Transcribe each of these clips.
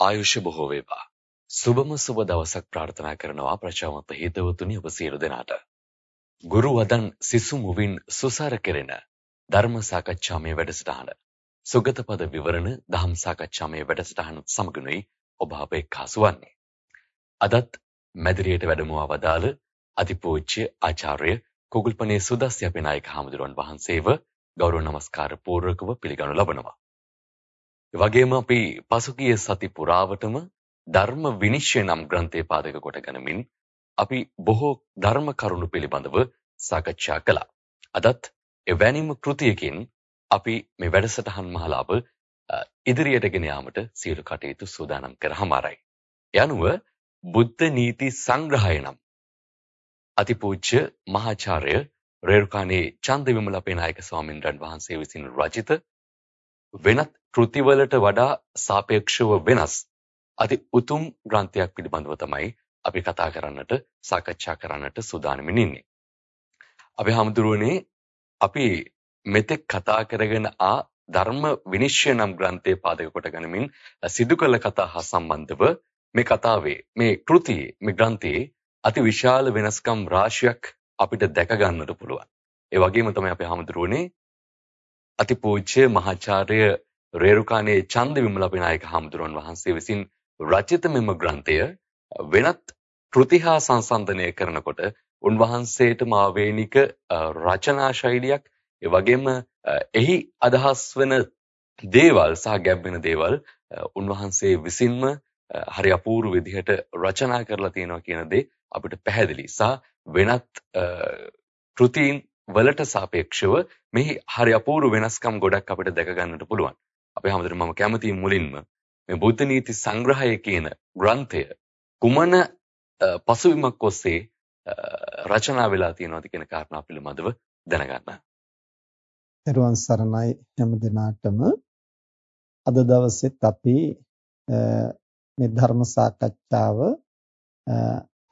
ආයුෂ බොහෝ වේවා. සුබම සුබ දවසක් ප්‍රාර්ථනා කරනවා ප්‍රචාරවන්ත හිතවතුනි ඔබ සියලු දෙනාට. ගුරු වදන් සිසු මුවින් සුසාර කෙරෙන ධර්ම සාකච්ඡාමය වැඩසටහන. සුගත පද විවරණ දහම් සාකච්ඡාමය වැඩසටහන සමගනුයි ඔබ අප එක්කාසු වන්නේ. අදත් මැදිරියට වැඩමවා වදාළ අතිපූජ්‍ය ආචාර්ය කුගුල්පනේ සුදස්ය අපේ හාමුදුරුවන් වහන්සේව ගෞරව නමස්කාර පූර්වකව පිළිගනු ලබනවා. වගේම අපි පසුගිය සති පුරාවටම ධර්ම විනිශ්චය නම් ග්‍රන්ථය පාදක කොට ගනිමින් අපි බොහෝ ධර්ම කරුණු පිළිබඳව සාකච්ඡා කළා. අදත් එවැනිම කෘතියකින් අපි මේ වැඩසටහන් මහලාව ඉදිරියට ගෙන යාමට සියලු කටයුතු සූදානම් කරහමාරයි. යනුව බුද්ධ නීති සංග්‍රහය නම් අතිපූජ්‍ය මහාචාර්ය රේරුකාණේ චන්දවිමල අපේ නායක ස්වාමීන් වහන්සේ විසින් රචිත වෙනත් කෘතිවලට වඩා සාපේක්ෂව වෙනස් අති උතුම් ග්‍රන්ථයක් පිළිබඳව තමයි අපි කතා කරන්නට සාකච්ඡා කරන්නට සූදානමින් ඉන්නේ. අපි හමුදුරුවනේ අපි මෙතෙක් කතා කරගෙන ආ ධර්ම විනිශ්චය නම් ග්‍රන්ථයේ පාදක කොට ගනිමින් සිදු කළ කතා හා සම්බන්ධව මේ කතාවේ මේ කෘතියේ මේ ග්‍රන්ථයේ අති විශාල වෙනස්කම් රාශියක් අපිට දැක ගන්නට පුළුවන්. ඒ වගේම තමයි අපි හමුදුරුවනේ අතිපූජ්‍ය මහාචාර්ය රේරුකානේ චන්ද විමල අපේනායක හාමුදුරුවන් වහන්සේ විසින් රචිත මෙම ග්‍රන්ථය වෙනත් කෘති හා සංසන්දනය කරනකොට උන්වහන්සේටම ආවේනික රචනා ශෛලියක් ඒ වගේම එහි අදහස් වෙන දේවල් සහ ගැඹෙන දේවල් උන්වහන්සේ විසින්ම හරි අපූර්ව විදිහට රචනා කරලා තියෙනවා කියන දේ අපිට පැහැදිලි සහ වෙනත් කෘතීන් වලට සාපේක්ෂව මෙහි හරි අපූර්ව වෙනස්කම් ගොඩක් අපිට දැක ගන්නට පුළුවන්. අපේ හැමදෙරම මම කැමතියි මුලින්ම මේ බුද්ධ නීති සංග්‍රහය කියන ග්‍රන්ථය කුමන පසුබිමක් ඔස්සේ රචනා වෙලා තියෙනවද කියන කාරණා පිළිබඳව දැනගන්න. එරුවන් සරණයි හැම දිනාටම අද දවසෙත් අපි මේ ධර්ම සාකච්ඡාව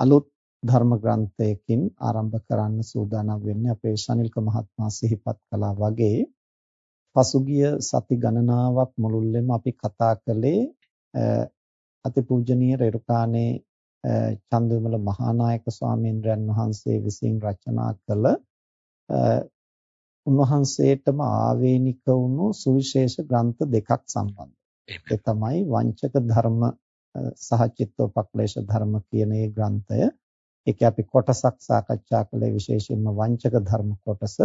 අලුත් ධර්ම ග්‍රන්ථයකින් ආරම්භ කරන්න සූදානම් වෙන්නේ අපේ ශනිල්ක මහත්මයා සිහිපත් කළා වගේ පසුගිය සති ගණනාවක් මුළුල්ලෙම අපි කතා කළේ අතිපූජනීය රේරුකානේ චන්දවිමල මහානායක ස්වාමීන් වහන්සේ විසින් රචනා කළ උන්වහන්සේටම ආවේනික වුණු සුවිශේෂ ග්‍රන්ථ දෙකක් සම්බන්ධ. ඒ තමයි වංචක ධර්ම සහ චිත්තෝපක්ලේශ ධර්ම කියන ඒ ග්‍රන්ථය. ඒක අපි කොටසක් සාකච්ඡා කළේ විශේෂයෙන්ම වංචක ධර්ම කොටස.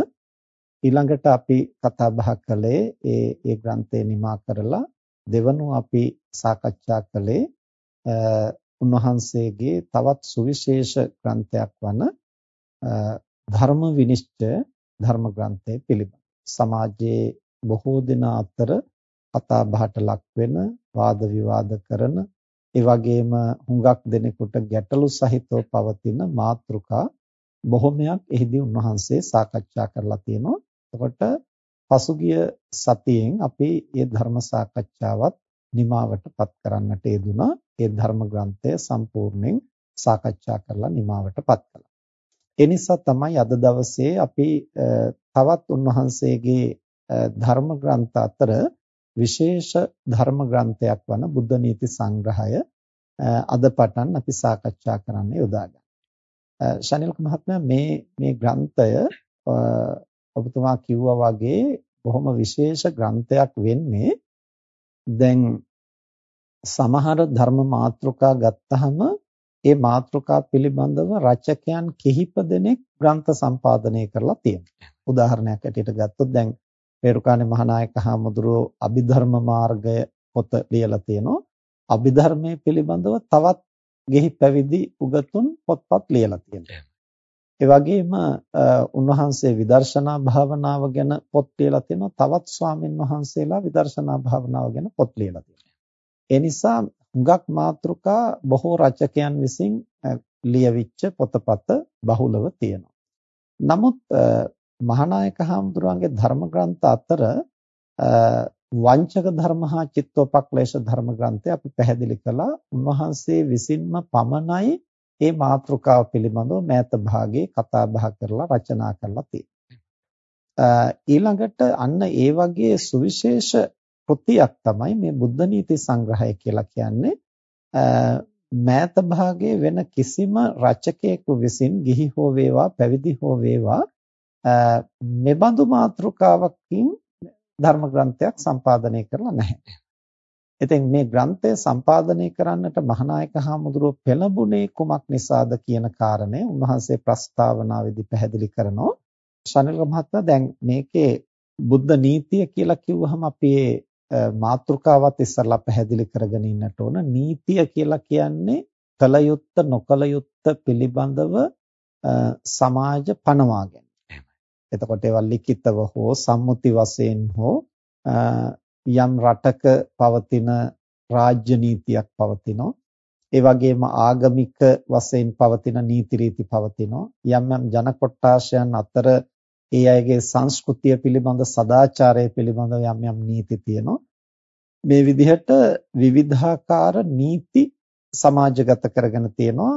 ඊළඟට අපි කතා බහ කළේ ඒ ඒ ග්‍රන්ථය නිමා කරලා දෙවනුව අපි සාකච්ඡා කළේ උන්වහන්සේගේ තවත් සුවිශේෂ ග්‍රන්ථයක් වන ධර්ම විනිශ්චය ධර්ම ග්‍රන්ථය පිළිබඳ. සමාජයේ බොහෝ දෙනා අතර කතා බහට ලක් වෙන වාද විවාද කරන ඒ වගේම හුඟක් දෙනෙකුට ගැටලු සහිතව පවතින මාතෘකා බොහොමයක් එහිදී උන්වහන්සේ සාකච්ඡා කරලා තියෙනවා. එතකොට පසුගිය සතියෙන් අපි මේ ධර්ම සාකච්ඡාවත් නිමාවටපත් කරන්නට යෙදුනා. ඒ ධර්ම ග්‍රන්ථය සම්පූර්ණයෙන් සාකච්ඡා කරලා නිමාවටපත් කළා. ඒ නිසා තමයි අද දවසේ අපි තවත් උන්වහන්සේගේ ධර්ම ග්‍රන්ථ අතර විශේෂ ධර්ම ග්‍රන්ථයක් වන බුද්ධ නීති සංග්‍රහය අද පටන් අපි සාකච්ඡා කරන්න යොදාගන්න. ශනිල්ක මහත්මයා මේ මේ ග්‍රන්ථය ඔබතුමා කිව්වා වගේ බොහොම විශේෂ ග්‍රන්ථයක් වෙන්නේ දැන් සමහර ධර්ම මාතෘකා ගත්තහම ඒ මාතෘකා පිළිබඳව රචකයන් කිහිප දෙනෙක් ග්‍රන්ථ සම්පාදනය කරලා තියෙනවා. උදාහරණයක් ඇටියට ගත්තොත් දැන් පේරුකාණේ මහානායක හාමුදුරුවෝ අභිධර්ම මාර්ගය පොත ලියලා තියෙනවා. අභිධර්මයේ පිළිබඳව තවත් ගෙහි පැවිදි උගතුන් පොත්පත් ලියලා තියෙනවා. ඒ වගේම උන්වහන්සේ විදර්ශනා භාවනාව ගැන පොත් ලියලා තියෙනවා. තවත් ස්වාමින් වහන්සේලා විදර්ශනා භාවනාව ගැන පොත් ලියලා තියෙනවා. ඒ නිසා හුඟක් මාතෘකා බොහෝ රචකයන් විසින් ලියවිච්ච පොතපත බහුලව තියෙනවා. නමුත් මහානායක හාමුදුරුවන්ගේ ධර්ම ග්‍රන්ථ අතර වංචක ධර්ම හා චිත්තෝපක්ලේශ ධර්ම ග්‍රන්ථය අපි පැහැදිලි කළා. උන්වහන්සේ විසින්ම පමණයි මේ මාතෘකාව පිළිබඳව මෑත භාගයේ කතා බහ කරලා රචනා කරලා තියෙන්නේ. ඊළඟට අන්න ඒ වගේ සුවිශේෂ කෘතියක් තමයි මේ බුද්ධ නීති සංග්‍රහය කියලා කියන්නේ. මෑත භාගයේ වෙන කිසිම රචකයෙකු විසින් ගිහි හෝ වේවා පැවිදි හෝ වේවා මෙබඳු මාතෘකාවකින් ධර්ම ග්‍රන්ථයක් සම්පාදනය කරලා නැහැ. ඉතින් මේ ග්‍රන්ථය සම්පාදනය කරන්නට මහානායක හාමුදුරුව පෙළඹුණේ කුමක් නිසාද කියන කාරණය උන්වහන්සේ ප්‍රස්තාවනාවේදී පැහැදිලි කරනවා. ශනිල මහත්මයා දැන් මේකේ බුද්ධ නීතිය කියලා කිව්වහම අපි මාතෘකාවත් ඉස්සරලා පැහැදිලි කරගෙන ඉන්නට ඕන. නීතිය කියලා කියන්නේ කල යුත්ත නොකල යුත්ත පිළිබඳව සමාජ පනවා ගැනීම. එතකොට ඒවා ලිඛිතව හෝ සම්මුති වශයෙන් හෝ යම් රටක පවතින රාජ්‍ය නීතියක් පවතිනවා. ඒ වගේම ආගමික වශයෙන් පවතින නීති රීති පවතිනවා. යම් යම් ජන කොට්ටාශයන් අතර ඒ අයගේ සංස්කෘතිය පිළිබඳ සදාචාරය පිළිබඳ යම් යම් නීති තියෙනවා. මේ විදිහට විවිධාකාර නීති සමාජගත කරගෙන තියෙනවා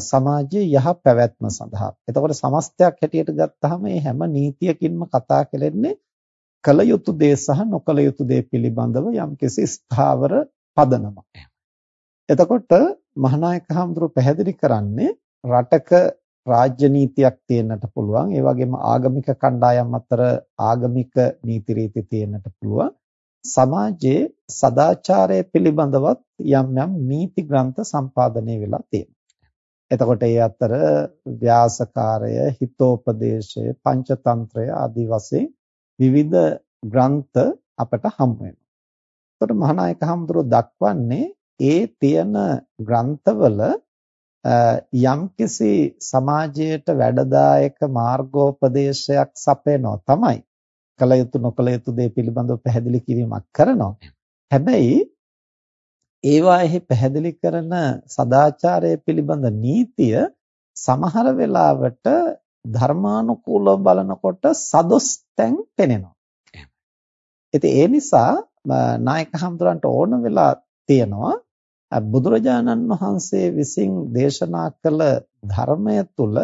සමාජයේ යහ පැවැත්ම සඳහා. එතකොට සමස්තයක් හැටියට ගත්තාම මේ හැම නීතියකින්ම කතා කරන්නේ කල යුතු දේ සහ නොකල යුතු දේ පිළිබඳව යම්කිසි ස්ථාවර පදනමක්. එතකොට මහානායක හඳුරු පැහැදිලි කරන්නේ රටක රාජ්‍ය නීතියක් තියෙන්නට පුළුවන්. ඒ වගේම ආගමික කණ්ඩායම් අතර ආගමික නීති රීති තියෙන්නට පුළුවන්. සමාජයේ සදාචාරය පිළිබඳවත් යම් යම් නීති ග්‍රන්ථ සම්පාදනය වෙලා තියෙනවා. එතකොට ඒ අතර ව්‍යාසකාරය, හිතෝපදේශය, පංචතන්ත්‍රය ආදී වශයෙන් විවිධ ග්‍රන්ථ අපට හම් වෙනවා. එතකොට මහානායක හඳුරෝ දක්වන්නේ ඒ තියෙන ග්‍රන්ථවල යම්කිසි සමාජයට වැඩදායක මාර්ගෝපදේශයක් සපයනවා තමයි. කල යුතු නොකල යුතු දේ පිළිබඳව පැහැදිලි කිරීමක් කරනවා. හැබැයි ඒවාෙහි පැහැදිලි කරන සදාචාරය පිළිබඳ නීතිය සමහර වෙලාවට ධර්මානුකූලව බලනකොට සදොස් තැන් පෙනෙනවා. ඉතින් ඒ නිසා නායක හඳුරන්ට ඕන වෙලා තියෙනවා බුදුරජාණන් වහන්සේ විසින් දේශනා කළ ධර්මය තුල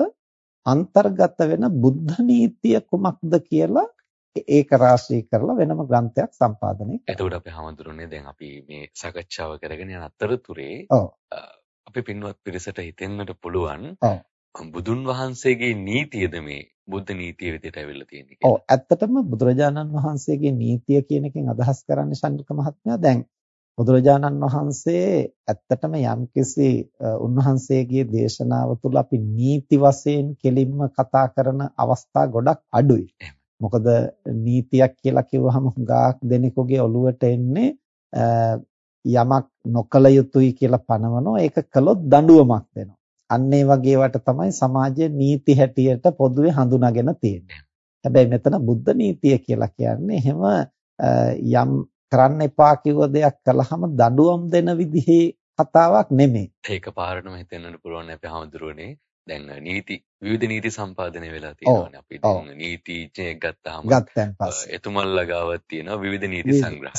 අන්තර්ගත වෙන බුද්ධ නීතිය කුමක්ද කියලා ඒක රාශී කරලා වෙනම ග්‍රන්ථයක් සම්පාදනය කරනවා. එතකොට අපි හඳුරන්නේ දැන් අපි මේ සාකච්ඡාව කරගෙන යන අතරතුරේ අපි පින්වත් පිරිසට හිතෙන්නට පුළුවන් බුදුන් වහන්සේගේ නීතියද මේ බුද්ධ නීතිය විදිහට ඇවිල්ලා තියෙන්නේ කියලා. ඔව් ඇත්තටම බුදුරජාණන් වහන්සේගේ නීතිය කියන එකෙන් අදහස් කරන්නේ ශාන්තික මහත්මයා දැන් බුදුරජාණන් වහන්සේ ඇත්තටම යම්කිසි උන්වහන්සේගේ දේශනාව තුළ අපි නීති වශයෙන් කෙලින්ම කතා කරන අවස්ථා ගොඩක් අඩුයි. මොකද නීතියක් කියලා කිව්වහම හුඟක් දෙනෙකුගේ ඔළුවට එන්නේ යමක් නොකල යුතුයි කියලා පනවනවා ඒක කළොත් දඬුවමක් දෙනවා. අන්න ඒ වගේ වට තමයි සමාජයේ නීති හැටියට පොදුවේ හඳුනාගෙන තියෙන්නේ. හැබැයි මෙතන බුද්ධ නීතිය කියලා කියන්නේ එහෙම යම් කරන්න එපා කිව්ව දෙයක් කළාම දඬුවම් දෙන විදිහේ කතාවක් නෙමෙයි. ඒක පාරටම හිතෙන්නත් පුළුවන් අපේ හැමදෙරුවනේ දැන් නීති විවිධ නීති සම්පාදනය වෙලා තියෙනවානේ අපි දැන් නීතිඥයෙක් ගත්තාම ගත්තන් පස්සේ එතුමන්ලා ගාවත් තියෙනවා විවිධ නීති සංග්‍රහය.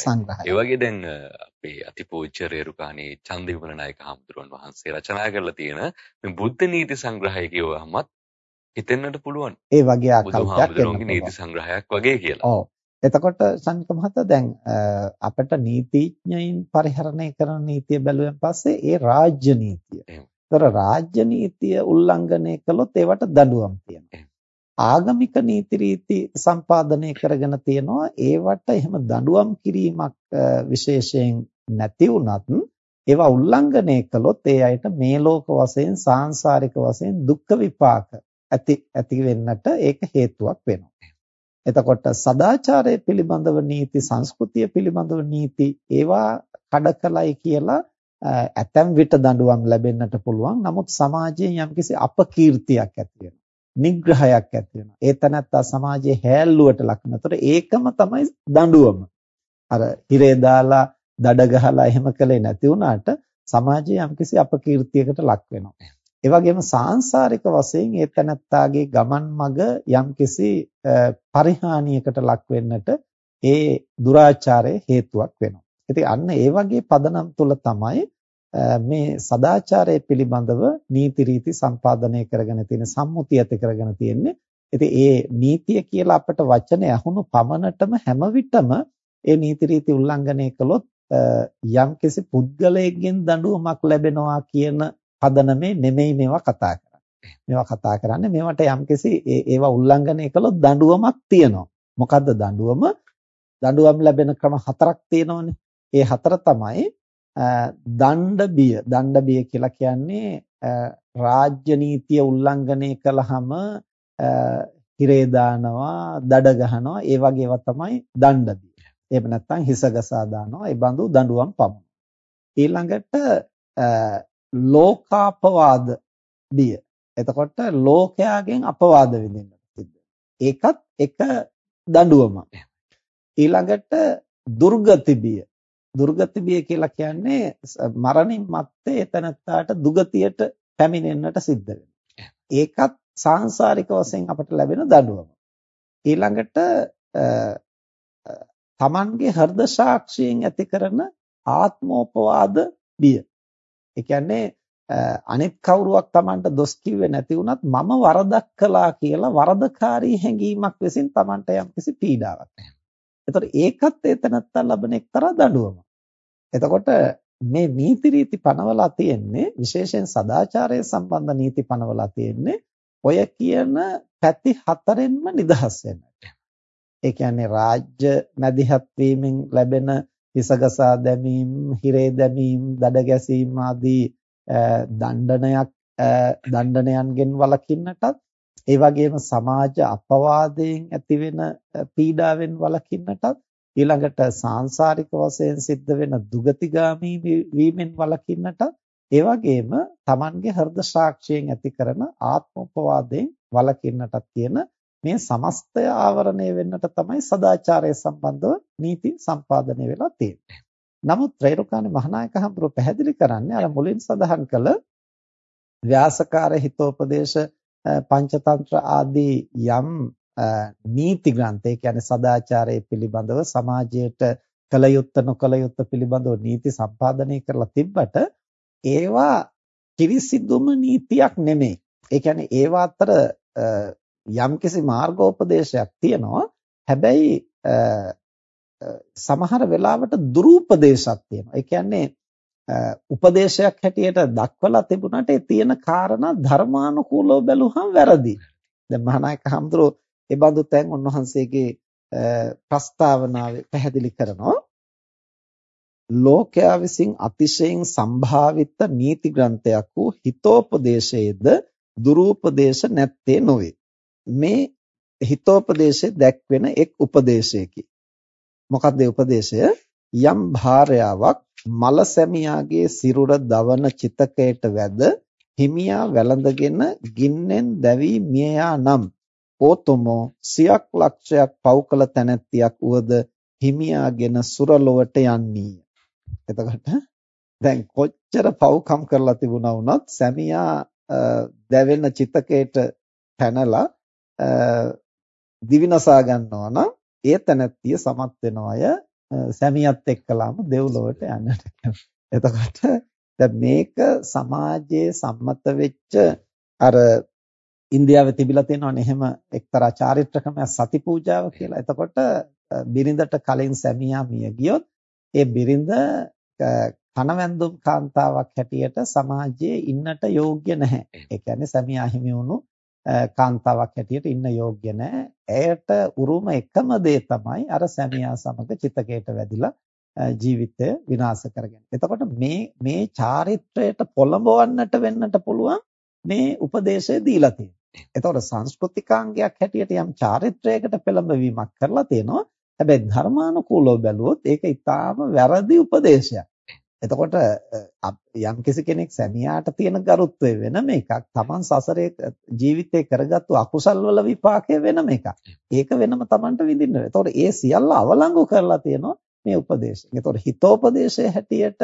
ඒ වගේ දැන් අපේ අතිපූජ්‍ය රේරුකාණේ චන්දිවිමල නායක හඳුරන වහන්සේ රචනා කරලා තියෙන මේ බුද්ධ නීති සංග්‍රහය කියවහමත් හිතෙන්නට පුළුවන්. ඒ වගේ ආකල්පයක් නීති සංග්‍රහයක් වගේ කියලා. එතකොට සංක මහතා දැන් අපිට නීතිඥයින් පරිහරණය කරන නීතිය බැලුවෙන් පස්සේ ඒ රාජ්‍ය නීතිය. ඒතර රාජ්‍ය නීතිය උල්ලංඝනය කළොත් ඒවට දඬුවම් තියෙනවා. ආගමික නීති රීති සම්පාදනය කරගෙන තියෙනවා ඒවට එහෙම දඬුවම් කිරීමක් විශේෂයෙන් නැති වුණත් ඒවා උල්ලංඝනය කළොත් ඒ අයට මේ ලෝක වශයෙන් සාංශාරික වශයෙන් දුක් විපාක ඇති ඇති වෙන්නට ඒක හේතුවක් වෙනවා. එතකොට සදාචාරය පිළිබඳව නීති සංස්කෘතිය පිළිබඳව නීති ඒවා කඩකලයි කියලා ඇතැම් විට දඬුවම් ලැබෙන්නට පුළුවන්. නමුත් සමාජයෙන් යම්කිසි අපකීර්තියක් ඇති වෙනවා. නිග්‍රහයක් ඇති වෙනවා. ඒ තැනත්තා සමාජයේ හැල්ලුවට ලක් වෙනතොට ඒකම තමයි දඬුවම. අර හිරේ දාලා දඩ ගහලා එහෙම කළේ නැති වුණාට සමාජයේ යම්කිසි අපකීර්තියකට ලක් වෙනවා. ඒ වගේම සාංශාරික වශයෙන් ඒ තැනත්තාගේ ගමන් මඟ යම්කිසි පරිහානියකට ලක් වෙන්නට ඒ දුරාචාරය හේතුවක් වෙනවා. ඉතින් අන්න ඒ වගේ පදනම් තුල තමයි මේ සදාචාරය පිළිබඳව නීති රීති සම්පාදනය කරගෙන තියෙන සම්මුතිය ඇති කරගෙන තියෙන්නේ. ඉතින් ඒ නීතිය කියලා අපිට වචනේ අහුණු පමණටම හැම විටම ඒ නීති රීති උල්ලංඝනය කළොත් යම්කිසි පුද්ගලයෙක්ගෙන් දඬුවමක් ලැබෙනවා කියන පදනමේ නෙමෙයි මේවා කතා කරන්නේ. මේවා කතා කරන්නේ මේවට යම්කිසි ඒවා උල්ලංඝනය කළොත් දඬුවමක් තියෙනවා. මොකද්ද දඬුවම? දඬුවම් ලැබෙන ක්‍රම හතරක් තියෙනවනේ. ඒ හතර තමයි දණ්ඩ බිය. දණ්ඩ බිය කියලා කියන්නේ රාජ්‍ය නීතිය උල්ලංඝනය කළාම හිරේ දානවා, දඩ ගහනවා, ඒ වගේ ඒවා තමයි දණ්ඩ බිය. එහෙම නැත්නම් හිස ගසා දානවා, ඒ බඳු දඬුවම් පමු. ඊළඟට ලෝකාපවාද බිය. එතකොට ලෝකයාගෙන් අපවාද විඳින්න සිද්ධ ඒකත් එක දඬුවමක්. ඊළඟට දුර්ගති බිය. දුර්ගති බිය කියලා කියන්නේ මරණින් මත්තේ එතනත්තාට දුගතියට පැමිණෙන්නට සිද්ධ වෙනවා. ඒකත් සාංශාරික වශයෙන් අපට ලැබෙන දඬුවම. ඊළඟට තමන්ගේ හෘද සාක්ෂියෙන් ඇති කරන ආත්මෝපවාද බිය. ඒ කියන්නේ අනිත් කවුරුවක් Tamanට දොස් කිව්වේ නැති වුණත් මම වරදක් කළා කියලා වරදකාරී හැඟීමක් විසින් Tamanට යම්කිසි පීඩාවක්. එතකොට ඒකත් එතනත්තා ලබන එක්තරා දඬුවමක්. එතකොට මේ නීති රීති පනවලා තියෙන්නේ විශේෂයෙන් සදාචාරය සම්බන්ධ නීති පනවලා තියෙන්නේ ඔය කියන පැති හතරෙන්ම නිදහස් වෙන්නට. ඒ කියන්නේ රාජ්‍ය මැදිහත් වීමෙන් ලැබෙන හිසගසා දැමීම්, හිරේ දැමීම්, දඩ ගැසීම් ආදී දණ්ඩනයක් දණ්ඩනයන්ගෙන් වළකින්නටත් ඒ වගේම සමාජ අපවාදයෙන් ඇතිවෙන පීඩාවෙන් වළකින්නටත් ඊළඟට සාංශාරික වශයෙන් සිද්ධ වෙන දුගතිගාමී වීමෙන් වළකින්නටත් ඒ වගේම Tamanගේ හෘද සාක්ෂියෙන් ඇති කරන ආත්මෝපවාදයෙන් වළකින්නටත් කියන මේ සමස්තය ආවරණය වෙන්නට තමයි සදාචාරය සම්බන්ධව නීති සම්පාදනය වෙලා තියෙන්නේ. නමුත් රේරුකාණේ මහානායක හඳුර පැහැදිලි කරන්නේ අර මුලින් සඳහන් කළ ව්‍යාසකාර හිතෝපදේශ පංචතන්ත්‍ර ආදී යම් නීති ග්‍රන්ථ ඒ කියන්නේ සදාචාරය පිළිබඳව සමාජයට කල යුත්ත නොකල යුත්ත පිළිබඳව නීති සම්පාදනය කරලා තිබ්බට ඒවා කිරිසිදුම නීතියක් නෙමෙයි. ඒ කියන්නේ ඒවා අතර යම්කිසි මාර්ගෝපදේශයක් තියෙනවා. හැබැයි සමහර වෙලාවට දුරූපදේශයක් තියෙනවා. ඒ කියන්නේ උපදේශයක් හැටියට දක්වලා තිබුණාට ඒ තියෙන කාරණා ධර්මානුකූලව බැලුවහම වැරදි. දැන් මහානායක හඳුරෝ ඒ බඳු තැන් උන්වහන්සේගේ ප්‍රස්තාවනාවේ පැහැදිලි කරනවා. ලෝකයා විසින් අතිශයින් සම්භාවිත නීති ග්‍රන්ථයක් වූ හිතෝපදේශයේද දුරූපදේශ නැත්තේ නොවේ. මේ හිතෝපදේශය දැක්වෙන එක් උපදේශයකි. මොකක්ද උපදේශය? යම් භාර්යාවක් මල සැමියාගේ සිරුර දවන චිතකයට වැද හිමියා වැළඳගෙන ගින්නෙන් දැවි මියයා නම් ඕතොමෝ සියක් ලක්ෂයක් පව් කළ තැනැත්තියක් වුවද හිමියාගෙන සුරලොවට යන්නීය. එතකොට දැන් කොච්චර පව්කම් කරලා තිබුණා වුණත් සැමියා දැවෙන චිතකයට පැනලා දිවිනසා ගන්නවා නම් ඒ තැනැත්තිය සමත් වෙනවය සැමියත් එක්කලාම දෙව්ලොවට යන්නට. එතකොට දැන් මේක සමාජයේ සම්මත වෙච්ච අර ඉන්දියාවේ තිබිලා තියෙනවනේ එහෙම එක්තරා චාරිත්‍රකමයක් සති පූජාව කියලා. එතකොට බිරිඳට කලින් සැමියා මිය ගියොත් ඒ බිරිඳ කනවැන්දුම් කාන්තාවක් හැටියට සමාජයේ ඉන්නට යෝග්‍ය නැහැ. ඒ කියන්නේ සැමියා හිමි වුණු කාන්තාවක් හැටියට ඉන්න යෝග්‍ය නැහැ. ඇයට උරුම එකම දේ තමයි අර සැමියා සමග චිතකයට වැදිලා ජීවිතය විනාශ කරගෙන. එතකොට මේ මේ චාරිත්‍රයට පොළඹවන්නට වෙන්නට පුළුවන් මේ උපදේශය දීලා තියෙනවා. එතකොට සංස්කෘතිකාංගයක් හැටියට යම් චාරිත්‍රයකට පෙළඹවීමක් කරලා තියෙනවා. හැබැයි ධර්මානුකූලව බැලුවොත් ඒක ඊටාම වැරදි උපදේශයක්. එතකොට යම් කෙනෙක් සැමියාට තියෙන ගරුත්වය වෙනම එකක්. Taman සසරේ ජීවිතේ කරගත්තු අකුසල් වල විපාකය වෙනම එකක්. ඒක වෙනම Tamanට විඳින්න වෙනවා. එතකොට ඒ සියල්ල අවලංගු කරලා තියෙනවා මේ උපදේශය. එතකොට හිතෝපදේශය හැටියට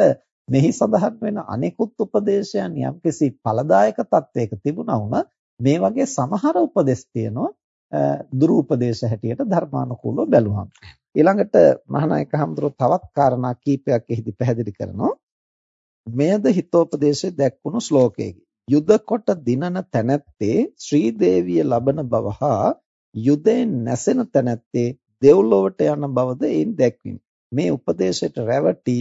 මෙහි සඳහන් වෙන අනෙකුත් උපදේශයන් යම්කිසි ඵලදායක තත්වයක තිබුණා වුණත් මේ වගේ සමහර උපදේශ තියෙනවා දුරූපදේශ හැටියට ධර්මානුකූලව බැලුවහම. ඊළඟට මහානායක හඳුරෝ තවත් කාරණා කීපයක් එහිදී පැහැදිලි කරනවා. මෙයද හිතෝපදේශයේ දැක්වුණු ශ්ලෝකයකි. යුද කොට දිනන තැනැත්තේ ශ්‍රී දේවිය ලබන බව හා යුදයෙන් නැසෙන තැනැත්තේ දෙව්ලොවට යන බවද එයින් දැක්විනි. මේ උපදේශයට රැවටි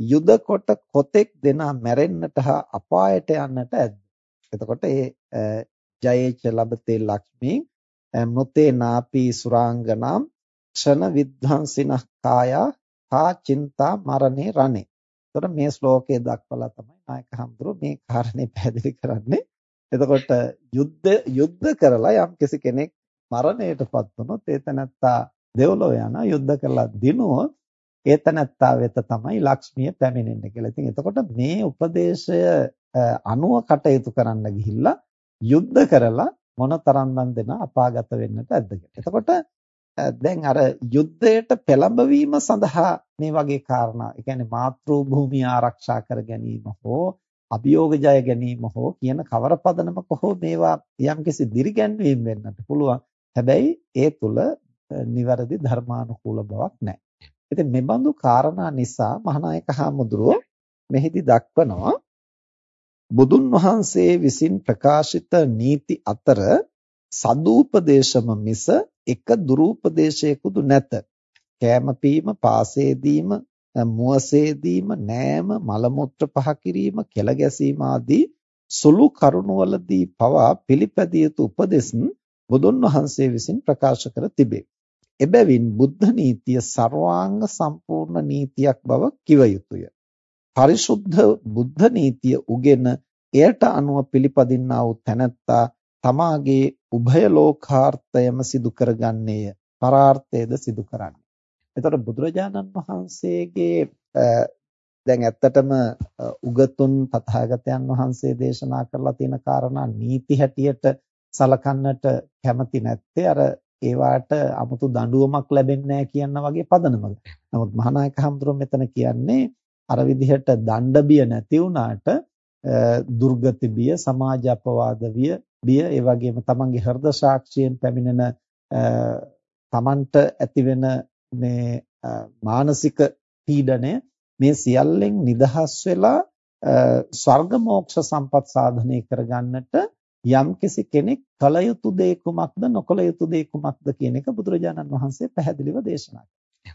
යුද කොට කොතෙක් දෙනා මැරෙන්නට හා අපායට යන්නට ඇද්ද එතකොට ඒ ජයේච ලබතේ ලක්ෂ්මී මෘතේ නාපී සුරාංගනම් ක්ෂණ විද්ධාංසිනහ කායා කා චින්තා මරණේ රණේ. එතකොට මේ ශ්ලෝකයේ දක්වලා තමයි නායක හඳුරු මේ කාරණේ පැහැදිලි කරන්නේ. එතකොට යුද්ධ යුද්ධ කරලා යම් කෙනෙක් මරණයටපත් වුණොත් ඒ තැනත්තා දෙව්ලොව යන යුද්ධ කරලා දිනුවොත් ඒ තැනත්තා වෙත තමයි ලක්ෂ්මිය පැමිණෙන්නේ කියලා. ඉතින් එතකොට මේ උපදේශය අනුව කටයුතු කරන්න ගිහිල්ලා යුද්ධ කරලා මොනතරම්නම් දෙන අපාගත වෙන්නට ඇද්ද එතකොට දැන් අර යුද්ධයට පෙළඹවීම සඳහා මේ වගේ කාරණා, ඒ කියන්නේ මාතෘ භූමිය ආරක්ෂා කර ගැනීම හෝ අභියෝග ජය ගැනීම හෝ කියන කවර පදනමක හෝ මේවා යම්කිසි දිරිගැන්වීම වෙන්නට පුළුවන්. හැබැයි ඒ තුල නිවැරදි ධර්මානුකූල බවක් නැහැ. ඉතින් මේ බඳු කාරණා නිසා මහානායක හාමුදුරුවෝ මෙහිදී දක්වනවා බුදුන් වහන්සේ විසින් ප්‍රකාශිත නීති අතර සදූපදේශම මිස එක දුරූපදේශයකුදු නැත. කෑම පීම, පාසේදීම, මුවසේදීම, නෑම, මල මුත්‍ර පහ කිරීම, කෙල ගැසීම ආදී සුළු කරුණවලදී පවා පිළිපැදිය යුතු උපදෙස් බුදුන් වහන්සේ විසින් ප්‍රකාශ කර තිබේ. එබැවින් බුද්ධ නීතිය සර්වාංග සම්පූර්ණ නීතියක් බව කිව යුතුය. පරිසුද්ධ බුද්ධ නීතිය උගෙන එයට අනුව පිළිපදින්නා වූ තැනැත්තා තමාගේ උභය ලෝකාර්ථයම සිදු කරගන්නේය. පරාර්ථයද සිදු කරන්නේ. එතකොට බුදුරජාණන් වහන්සේගේ දැන් ඇත්තටම උගතුන් තථාගතයන් වහන්සේ දේශනා කරලා තියෙන කාරණා නීති හැටියට සලකන්නට කැමති නැත්තේ අර ඒවාට 아무තු දඬුවමක් ලැබෙන්නේ නැහැ කියන වගේ පදනමක. නමුත් මහානායක හඳුරෝ මෙතන කියන්නේ අර විදිහට දණ්ඩ බිය නැති වුණාට දුර්ගති බිය, සමාජ අපවාද බිය, බිය ඒ වගේම තමන්ගේ හෘද සාක්ෂියෙන් පැමිණෙන තමන්ට ඇතිවෙන මේ මානසික පීඩනය මේ සියල්ලෙන් නිදහස් වෙලා ස්වර්ග මෝක්ෂ සම්පත් සාධනය කරගන්නට යම්කිසි කෙනෙක් කල යුතු දේ කුමක්ද නොකල යුතු දේ කුමක්ද කියන එක බුදුරජාණන් වහන්සේ පැහැදිලිව දේශනා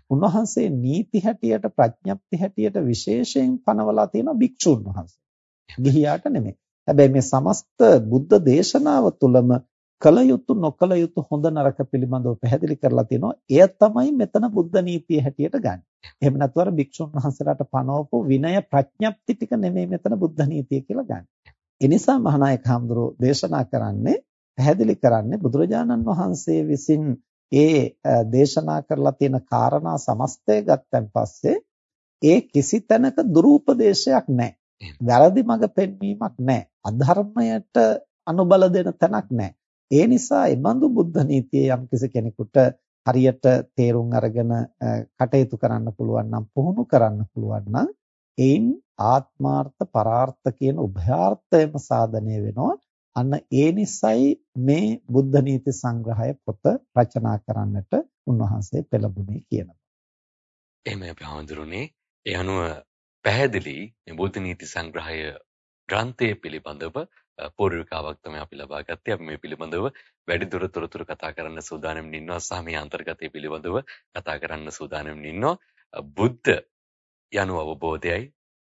උන්වහන්සේ නීති හැටියට ප්‍රඥප්ති හැටියට විශේෂයෙන් පනවලා තියෙන භික්ෂුන් වහන්සේ. ගිහියාට නෙමෙයි. හැබැයි මේ සමස්ත බුද්ධ දේශනාව තුළම කල යුතු නොකල යුතු හොඳ නරක පිළිබඳව පැහැදිලි කරලා තියෙනවා. එය තමයි මෙතන බුද්ධ නීතිය හැටියට ගන්න. එහෙම නැත්නම් අර භික්ෂුන් වහන්සේලාට පනවපු විනය ප්‍රඥප්ති ටික නෙමෙයි මෙතන බුද්ධ නීතිය කියලා ගන්න. එනිසා මහානායක හඳුරෝ දේශනා කරන්නේ පැහැදිලි කරන්නේ බුදුරජාණන් වහන්සේ විසින් ඒ දේශනා කරලා තියෙන කාරණා සමස්තය ගත්තන් පස්සේ ඒ කිසි තැනක දුරූපදේශයක් නැහැ. වැරදි මඟ පෙන්වීමක් නැහැ. අධර්මයට අනුබල දෙන තැනක් නැහැ. ඒ නිසා ඒ බඳු බුද්ධ නීතිය යම් කෙනෙකුට හරියට තේරුම් අරගෙන කටයුතු කරන්න පුළුවන් නම් පුහුණු කරන්න පුළුවන් නම් එයින් ආත්මාර්ථ පරාර්ථ කියන උභයාර්ථයම සාධනය වෙනවා. අන්න ඒ නිසයි මේ බුද්ධ නීති සංග්‍රහය පොත රචනා කරන්නට උන්වහන්සේ පෙළඹුණේ කියනවා. එහෙමයි අපි හඳුරුනේ. ඒ අනුව පැහැදිලි මේ බුද්ධ නීති සංග්‍රහය ග්‍රන්ථය පිළිබඳව පූර්විකාවක් තමයි අපි ලබා ගත්තේ. අපි මේ පිළිබඳව වැඩිදුර තොරතුරු කතා කරන්න සූදානම් ඉන්නවා සහ මේ අන්තර්ගතය පිළිබඳව කතා කරන්න සූදානම් ඉන්නවා. බුද්ධ යනු අවබෝධයයි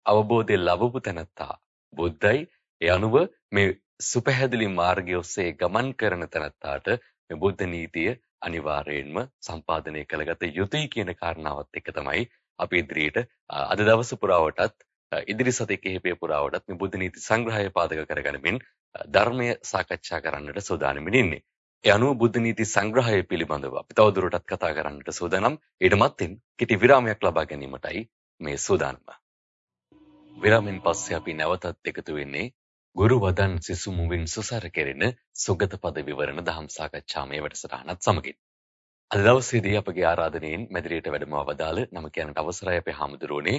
අවබෝධය ලැබපු තැනැත්තා බුද්ධයි ඒ අනුව මේ සුපැහැදිලි මාර්ගය ඔස්සේ ගමන් කරන තැනැත්තාට මේ බුද්ධ නීතිය අනිවාර්යයෙන්ම සම්පාදනය කළගත යුතුයි කියන කාරණාවත් එක්ක තමයි අපි ඉදිරියට අද දවස පුරාවටත් ඉදිරි සති කිහිපය පුරාවටත් මේ බුද්ධ නීති සංග්‍රහය පාදක කරගනිමින් ධර්මය සාකච්ඡා කරන්නට සූදානම්ින් ඉන්නේ. ඒ අනුව බුද්ධ නීති සංග්‍රහය පිළිබඳව අපි තවදුරටත් කතා කරන්නට සූදානම්. ඊට මත්තෙන් කිටි විරාමයක් ලබා ගැනීමටයි මේ සූදානම. විරාමෙන් පස්සේ අපි නැවතත් එකතු වෙන්නේ ගුරු වදන් සිසු මුවින් සුසර කෙරෙන සුගත පද විවරණ දහම් සාකච්ඡාමය වැඩසටහනත් සමගින්. අද දවසේදී අපගේ ආරාධනයෙන් මැදිරියට වැඩම අවදාළ නම කියනට අවසරයි අපේ හාමුදුරුවනේ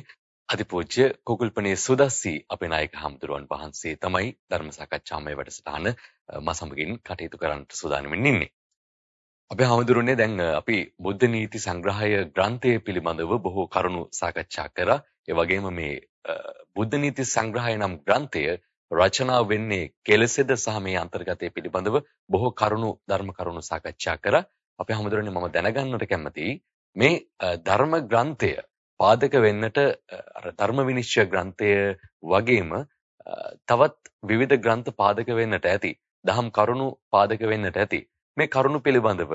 අතිපූජ්‍ය කුකුල්පනේ සුදස්සී අපේ නායක හාමුදුරුවන් වහන්සේ තමයි ධර්ම සාකච්ඡාමය වැඩසටහන මා සමගින් කටයුතු කරන්නට සූදානම්ින් ඉන්නේ. අපේ හාමුදුරනේ දැන් අපි බුද්ධ නීති සංග්‍රහය ග්‍රන්ථය පිළිබඳව බොහෝ කරුණු සාකච්ඡා කරා. ඒ වගේම මේ බුද්ධ නීති සංග්‍රහය නම් ග්‍රන්ථය රචනා වෙන්නේ කෙලෙසද සහ මේ අන්තර්ගතය පිළිබඳව බොහෝ කරුණු ධර්ම කරුණු සාකච්ඡා කරා. අපේ හාමුදුරනේ මම දැනගන්නට කැමතියි මේ ධර්ම ග්‍රන්ථය පාදක වෙන්නට අර ධර්ම විනිශ්චය ග්‍රන්ථය වගේම තවත් විවිධ ග්‍රන්ථ පාදක වෙන්නට ඇති. දහම් කරුණු පාදක වෙන්නට ඇති. මේ කරුණු පිළිබඳව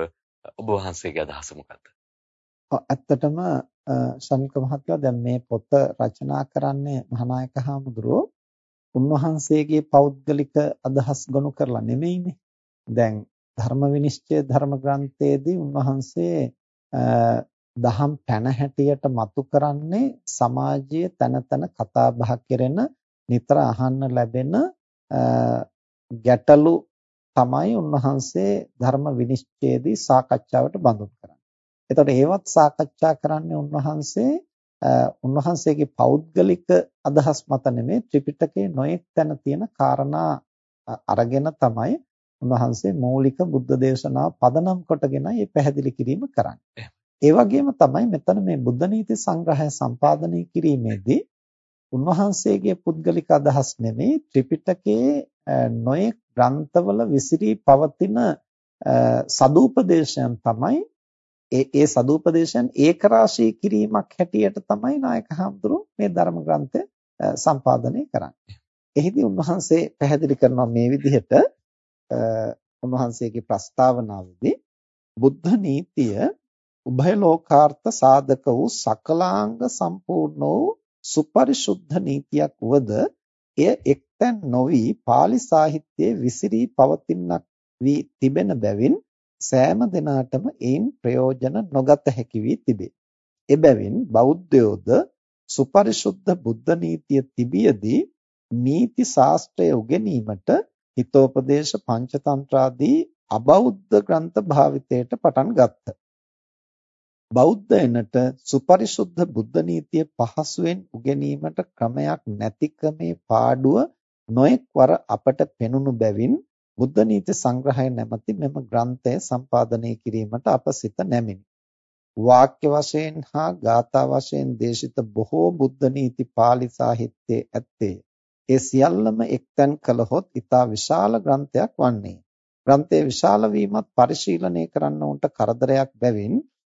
ඔබ වහන්සේගේ අදහස මොකක්ද? ඇත්තටම ශනික මහත්තයා දැන් මේ පොත රචනා කරන්නේ මහානායක හාමුදුරුවෝ උන්වහන්සේගේ පෞද්ගලික අදහස් ගොනු කරලා නෙමෙයිනේ. දැන් ධර්ම විනිශ්චය ධර්ම ග්‍රන්ථයේදී උන්වහන්සේ දහම් පැන හැටියට මතු කරන්නේ සමාජයේ තන තන කතා බහ කෙරෙන නිතර අහන්න ලැබෙන ගැටලු තමයි උන්වහන්සේ ධර්ම විනිශ්චයේදී සාකච්ඡාවට බඳුන් කරන්නේ. එතකොට ඒවත් සාකච්ඡා කරන්නේ උන්වහන්සේ උන්වහන්සේගේ පෞද්ගලික අදහස් මත නෙමෙයි ත්‍රිපිටකයේ නොයෙක් තැන තියෙන කාරණා අරගෙන තමයි උන්වහන්සේ මූලික බුද්ධ දේශනාව පදනම් කොටගෙන මේ පැහැදිලි කිරීම කරන්නේ. ඒ වගේම තමයි මෙතන මේ බුද්ධ නීති සංග්‍රහය සම්පාදනය කිරීමේදී උන්වහන්සේගේ පුද්ගලික අදහස් නෙමෙයි ත්‍රිපිටකයේ නොයෙක් ග්‍රන්ථවල විසිරී පවතින සදූපදේශයන් තමයි ඒ ඒ සදූපදේශයන් ඒකරාශී කිරීමක් හැටියට තමයි නායක හඳුරු මේ ධර්ම ග්‍රන්ථය සම්පාදනය කරන්නේ. එහිදී උන්වහන්සේ පැහැදිලි කරනවා මේ විදිහට උන්වහන්සේගේ ප්‍රස්තාවනාවේදී බුද්ධ නීතිය උභය ලෝකාර්ථ සාධක වූ සකලාංග සම්පූර්ණ වූ සුපරිශුද්ධ නීතියක් වද එය එක්තැන් නොවි pāli සාහිත්‍යයේ විසිරී පවතිනක් වී තිබෙන බැවින් සෑම දිනාටම ඒන් ප්‍රයෝජන නොගත හැකි වී තිබේ. එබැවින් බෞද්ධයෝද සුපරිශුද්ධ බුද්ධ නීතිය තිබියදී නීති ශාස්ත්‍රය උගෙනීමට හිතෝපදේශ පංචතන්ත්‍රාදී අබෞද්ධ ග්‍රන්ථ භාවිතයට පටන් ගත්තා. බෞද්ධයනට සුපරිශුද්ධ බුද්ධ නීතිය පහසුවෙන් උගෙනීමට ක්‍රමයක් නැතිකමේ පාඩුව නොඑක් වර අපට පෙනුණු බැවින් බුද්ධ නීති සංග්‍රහය නැමැති මෙම ග්‍රන්ථය සම්පාදනය කිරීමට අප සිත නැමිනි. වාක්‍ය වශයෙන් හා ගාථා වශයෙන් දේශිත බොහෝ බුද්ධ නීති pāli සාහිත්‍යයේ ඇත්තේ ඒ සියල්ලම එක්තැන් කළහොත් ඊට විශාල ග්‍රන්ථයක් වන්නේ. ග්‍රන්ථයේ විශාල වීමත් පරිශීලනය කරන්න උන්ට කරදරයක් බැවින්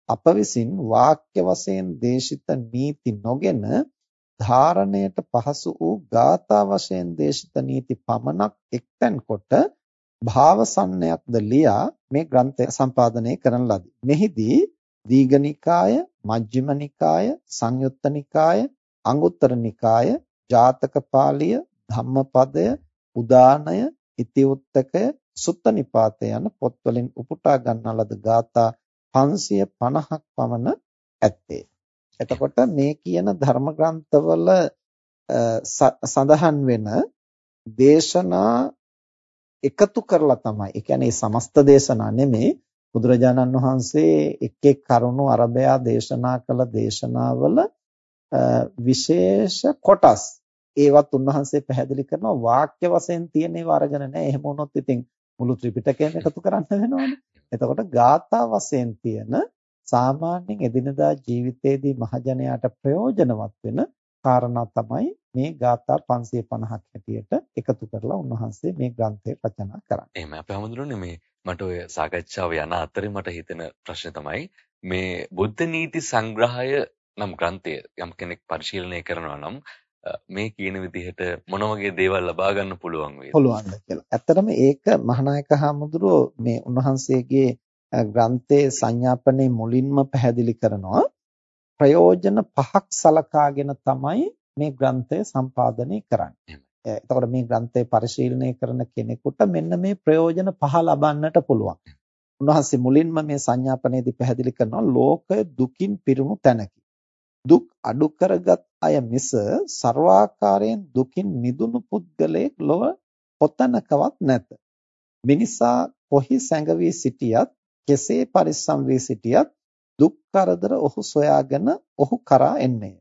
අප විසින් වාක්‍ය වශයෙන් දේශිත නීති නොගෙන ධාරණයට පහසු වූ ගාථා වශයෙන් දේශිත නීති පමණක් එක්තැන් කොට භාවසන්නයක්ද ලියා මේ ග්‍රන්ථය සම්පාදනය කරන ලදී. මෙහිදී දීඝනිකාය, මජ්ක්‍ධිම නිකාය, සංයුත්ත නිකාය, අංගුත්තර නිකාය, ජාතක පාළිය, ධම්මපදය, උදානය, ඉතිඋත්තකය, සුත්ත නිපාතය යන පොත්වලින් උපුටා ගන්නා ලද ගාථා 550ක් පමණ ඇත්තේ. එතකොට මේ කියන ධර්ම ග්‍රන්ථවල සඳහන් වෙන දේශනා එකතු කරලා තමයි. ඒ කියන්නේ සමස්ත දේශනා නෙමෙයි බුදුරජාණන් වහන්සේ එක් එක් කරුණු අරබයා දේශනා කළ දේශනාවල විශේෂ කොටස් ඒවත් උන්වහන්සේ පැහැදිලි කරනවා වාක්‍ය වශයෙන් තියෙන ඒවා අරගෙන නැහැ. එහෙම වුණොත් ඉතින් මුළු ත්‍රිපිටකයම එකතු කරන්න වෙනවනේ. එතකොට ගාථා වශයෙන් තියෙන සාමාන්‍යයෙන් එදිනදා ජීවිතයේදී මහජනයාට ප්‍රයෝජනවත් වෙන කාරණා තමයි මේ ගාථා 550ක් හැටියට එකතු කරලා උන්වහන්සේ මේ ග්‍රන්ථය රචනා කරන්නේ. එහෙම අපි හමුදුනේ මේ මට ඔය සාකච්ඡාව යන අතරේ මට හිතෙන ප්‍රශ්නේ තමයි මේ බුද්ධ නීති සංග්‍රහය නම් ග්‍රන්ථය යම් කෙනෙක් පරිශීලනය කරනවා නම් මේ කියන විදිහට මොන වගේ දේවල් ලබා ගන්න පුළුවන් වේද? පුළුවන්ද කියලා. ඇත්තටම ඒක මහානායක හාමුදුරුවෝ මේ උන්වහන්සේගේ ග්‍රන්ථයේ සංඥාපනයේ මුලින්ම පැහැදිලි කරනවා ප්‍රයෝජන පහක් සලකාගෙන තමයි මේ ග්‍රන්ථය සම්පාදනය කරන්නේ. එතකොට මේ ග්‍රන්ථය පරිශීලනය කරන කෙනෙකුට මෙන්න මේ ප්‍රයෝජන පහ ලබන්නට පුළුවන්. උන්වහන්සේ මුලින්ම මේ සංඥාපනයේදී පැහැදිලි කරනවා ලෝකය දුකින් පිරුණු තැනකි. දුක් අඩු කරගත් අය මිස ਸਰවාකාරයෙන් දුකින් මිදුණු පුද්ගලයෙක් ලොව කොතනකවත් නැත. මිනිසා කොහි සැඟවී සිටියත් කෙසේ පරිස්සම් වී සිටියත් දුක් කරදර ඔහු සොයාගෙන ඔහු කරා එන්නේ.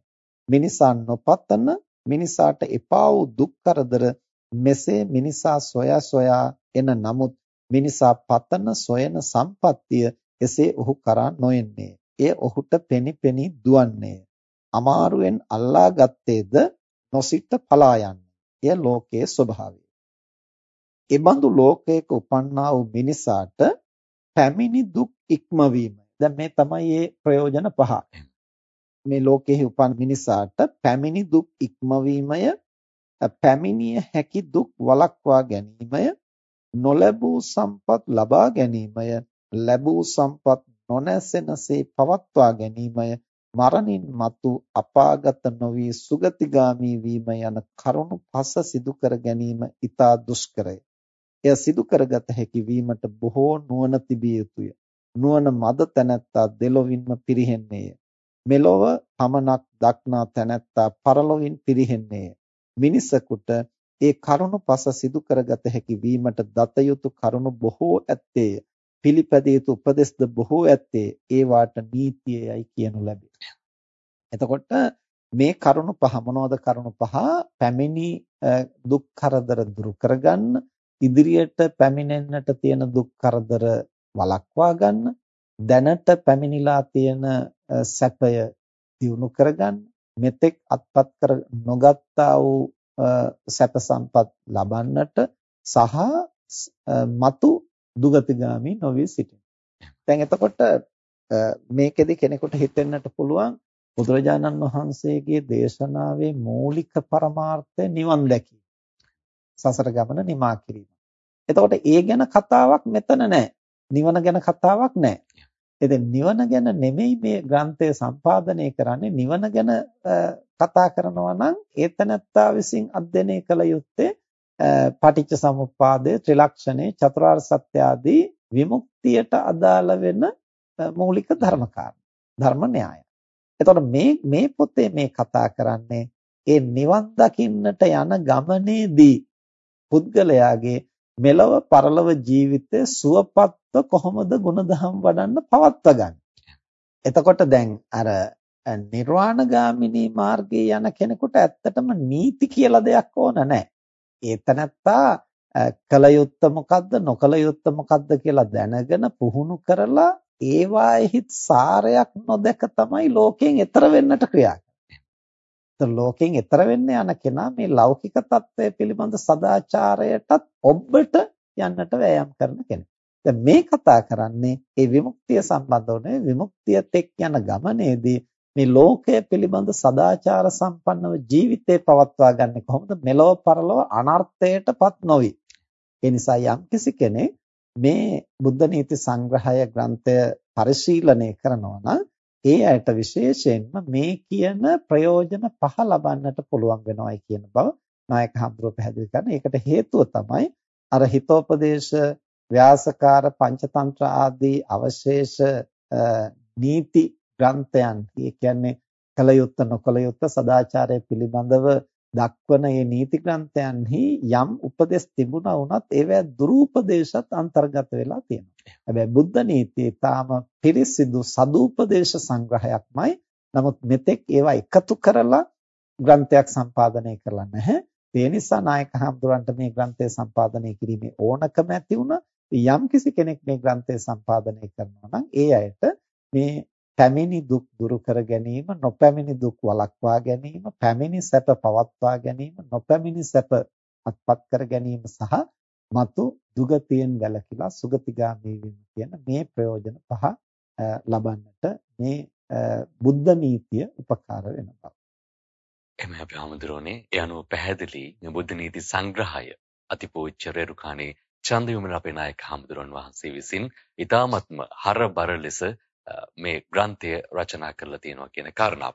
මිනිසා නොපතන මිනිසාට එපා වූ දුක් කරදර මෙසේ මිනිසා සොයා සොයා එන නමුත් මිනිසා පතන සොයන සම්පත්තිය එසේ ඔහු කරා නොඑන්නේ. එය ඔහුට පෙනි පෙනි දුවන්නේ. අමාරුවෙන් අල්ලා ගත්තේද නොසිත පලා යන්නේ. එය ලෝකයේ ස්වභාවය. එබඳු ලෝකයක උපන්නා වූ මිනිසාට පැමිණි දුක් ඉක්මවීම. දැන් මේ තමයි මේ ප්‍රයෝජන පහ. මේ ලෝකෙහි උපන් මිනිසාට පැමිණි දුක් ඉක්මවීමය පැමිණිය හැකි දුක් වළක්වා ගැනීමය නොලැබූ සම්පත් ලබා ගැනීමය ලැබූ සම්පත් නොනැසෙනසේ පවත්වා ගැනීමය මරණින් මතු අපාගත නොවි සුගතිගාමි වීම යන කරුණු පස සිදු කර ගැනීම ඊතා දුෂ්කරය. එය සිදු කරගත හැකි වීමට බොහෝ නුවණ තිබිය යුතුය. නුවණ මද තැනැත්තා දෙලොවින්ම පිරිහෙන්නේය. මෙලොව පමණක් දක්නා තැනැත්තා පරලොවින් පිරිහෙන්නේය. මිනිසකුට ඒ කරුණු පස සිදු කරගත හැකි වීමට දත යුතු කරුණු බොහෝ ඇත්තේය. පිළිපැදිය යුතු උපදෙස්ද බොහෝ ඇත්තේ ඒ වාට නීතියයි කියනු ලැබේ. එතකොට මේ කරුණු පහ මොනවද කරුණු පහ පැමිණි දුක් කරදර දුරු කරගන්න ඉදිරියට පැමිණෙන්නට තියෙන දුක් කරදර වළක්වා ගන්න දැනට පැමිණිලා තියෙන සැපය දියුණු කරගන්න මෙතෙක් අත්පත් කර නොගත්තා වූ සැප සම්පත් ලබන්නට සහ మతు දුගතිගාමි නොවි සිටින. දැන් එතකොට මේකෙදි කෙනෙකුට හිතෙන්නට පුළුවන් බුදුරජාණන් වහන්සේගේ දේශනාවේ මූලික පරමාර්ථය නිවන් දැකීම. සසර ගමන නිමා කිරීම. එතකොට ඒ ගැන කතාවක් මෙතන නැහැ. නිවන ගැන කතාවක් නැහැ. ඉතින් නිවන ගැන නෙමෙයි මේ ග්‍රන්ථය සම්පාදනය කරන්නේ නිවන ගැන කතා කරනවා නම් ඒතනත්තා විසින් අධ්‍යයනය කළ යුත්තේ පටිච්ච සමුප්පාදය ත්‍රිලක්ෂණේ චතුරාර්ය සත්‍ය ආදී විමුක්තියට අදාළ වෙන මූලික ධර්මකාරණ ධර්ම න්‍යාය. එතකොට මේ මේ පොතේ මේ කතා කරන්නේ ඒ නිවන් දකින්නට යන ගමනේදී පුද්ගලයාගේ මෙලව පරලොව ජීවිතය සුවපත්ව කොහොමද ගුණධම් වඩන්න පවත්වා එතකොට දැන් අර නිර්වාණගාමිනී මාර්ගයේ යන කෙනෙකුට ඇත්තටම නීති කියලා දෙයක් ඕන නැහැ. ඒතනත්තා කල යුත්ත මොකද්ද නොකල යුත්ත මොකද්ද කියලා දැනගෙන පුහුණු කරලා ඒවාෙහි සාරයක් නොදක තමයි ලෝකයෙන් එතර වෙන්නට ක්‍රියා කරන්නේ. ලෝකයෙන් එතර වෙන්න යන කෙනා මේ ලෞකික தත්ත්වය පිළිබඳ සදාචාරයටත් ඔබට යන්නට වෑයම් කරන කෙනෙක්. දැන් මේ කතා කරන්නේ ඒ විමුක්තිය සම්බන්ධව විමුක්තිය තෙක් යන ගමනේදී මේ ලෝකය පිළිබඳ සදාචාර සම්පන්නව ජීවිතේ පවත්වා ගන්න කොහොමද මෙලොව පරලොව අනර්ථයටපත් නොවි. ඒ නිසා යම්කිසි කෙනෙක් මේ බුද්ධ නීති සංග්‍රහය ග්‍රන්ථය පරිශීලනය කරනවා නම් ඒ අයට විශේෂයෙන්ම මේ කියන ප්‍රයෝජන පහ ලබන්නට පුළුවන් වෙනවයි කියන බව නායක හඳුරෝ පැහැදිලි කරන. ඒකට හේතුව තමයි අර හිතෝපදේශ ව්‍යාසකාර පංචතන්ත්‍ර ආදී අවශේෂ නීති ග්‍රන්ථයන් ඒ කියන්නේ කල යුත්ත නොකල යුත්ත සදාචාරය පිළිබඳව දක්වන මේ නීති ග්‍රන්ථයන්හි යම් උපදෙස් තිබුණා වුණත් ඒවැ දුරූපදේශත් අන්තර්ගත වෙලා තියෙනවා. හැබැයි බුද්ධ නීතිය තාම පිරිසිදු සදූපදේශ සංග්‍රහයක්මයි. නමුත් මෙතෙක් ඒවා එකතු කරලා ග්‍රන්ථයක් සම්පාදනය කරලා නැහැ. ඒ නිසා නායක හඳුරන්ට මේ ග්‍රන්ථය සම්පාදනය කිරීමේ ඕනකම ඇති වුණා. යම් කිසි කෙනෙක් මේ ග්‍රන්ථය සම්පාදනය කරනවා නම් ඒ අයට මේ පැමිණි දුක් දුරු කර ගැනීම නොපැමිණි දුක් වළක්වා ගැනීම පැමිණි සැප පවත්වා ගැනීම නොපැමිණි සැප අත්පත් කර ගැනීම සහ මතු දුගතියෙන් වැළකීලා සුගතිගාමී වීම කියන මේ ප්‍රයෝජන පහ ලබන්නට මේ බුද්ධ නීතිය උපකාර වෙන බව. එමෙ අපි හමුදුරෝනේ ඒ අනුව පැහැදිලි මේ බුද්ධ නීති සංග්‍රහය අතිපූජ්‍ය රේරුකාණේ චන්දයුමන අපේ නායක හමුදුරන් වහන්සේ විසින් ඊ타මත්ම හරබර ලෙස මේ ග්‍රන්ථය රචනා කරලා තියෙනවා කියන කාරණාව.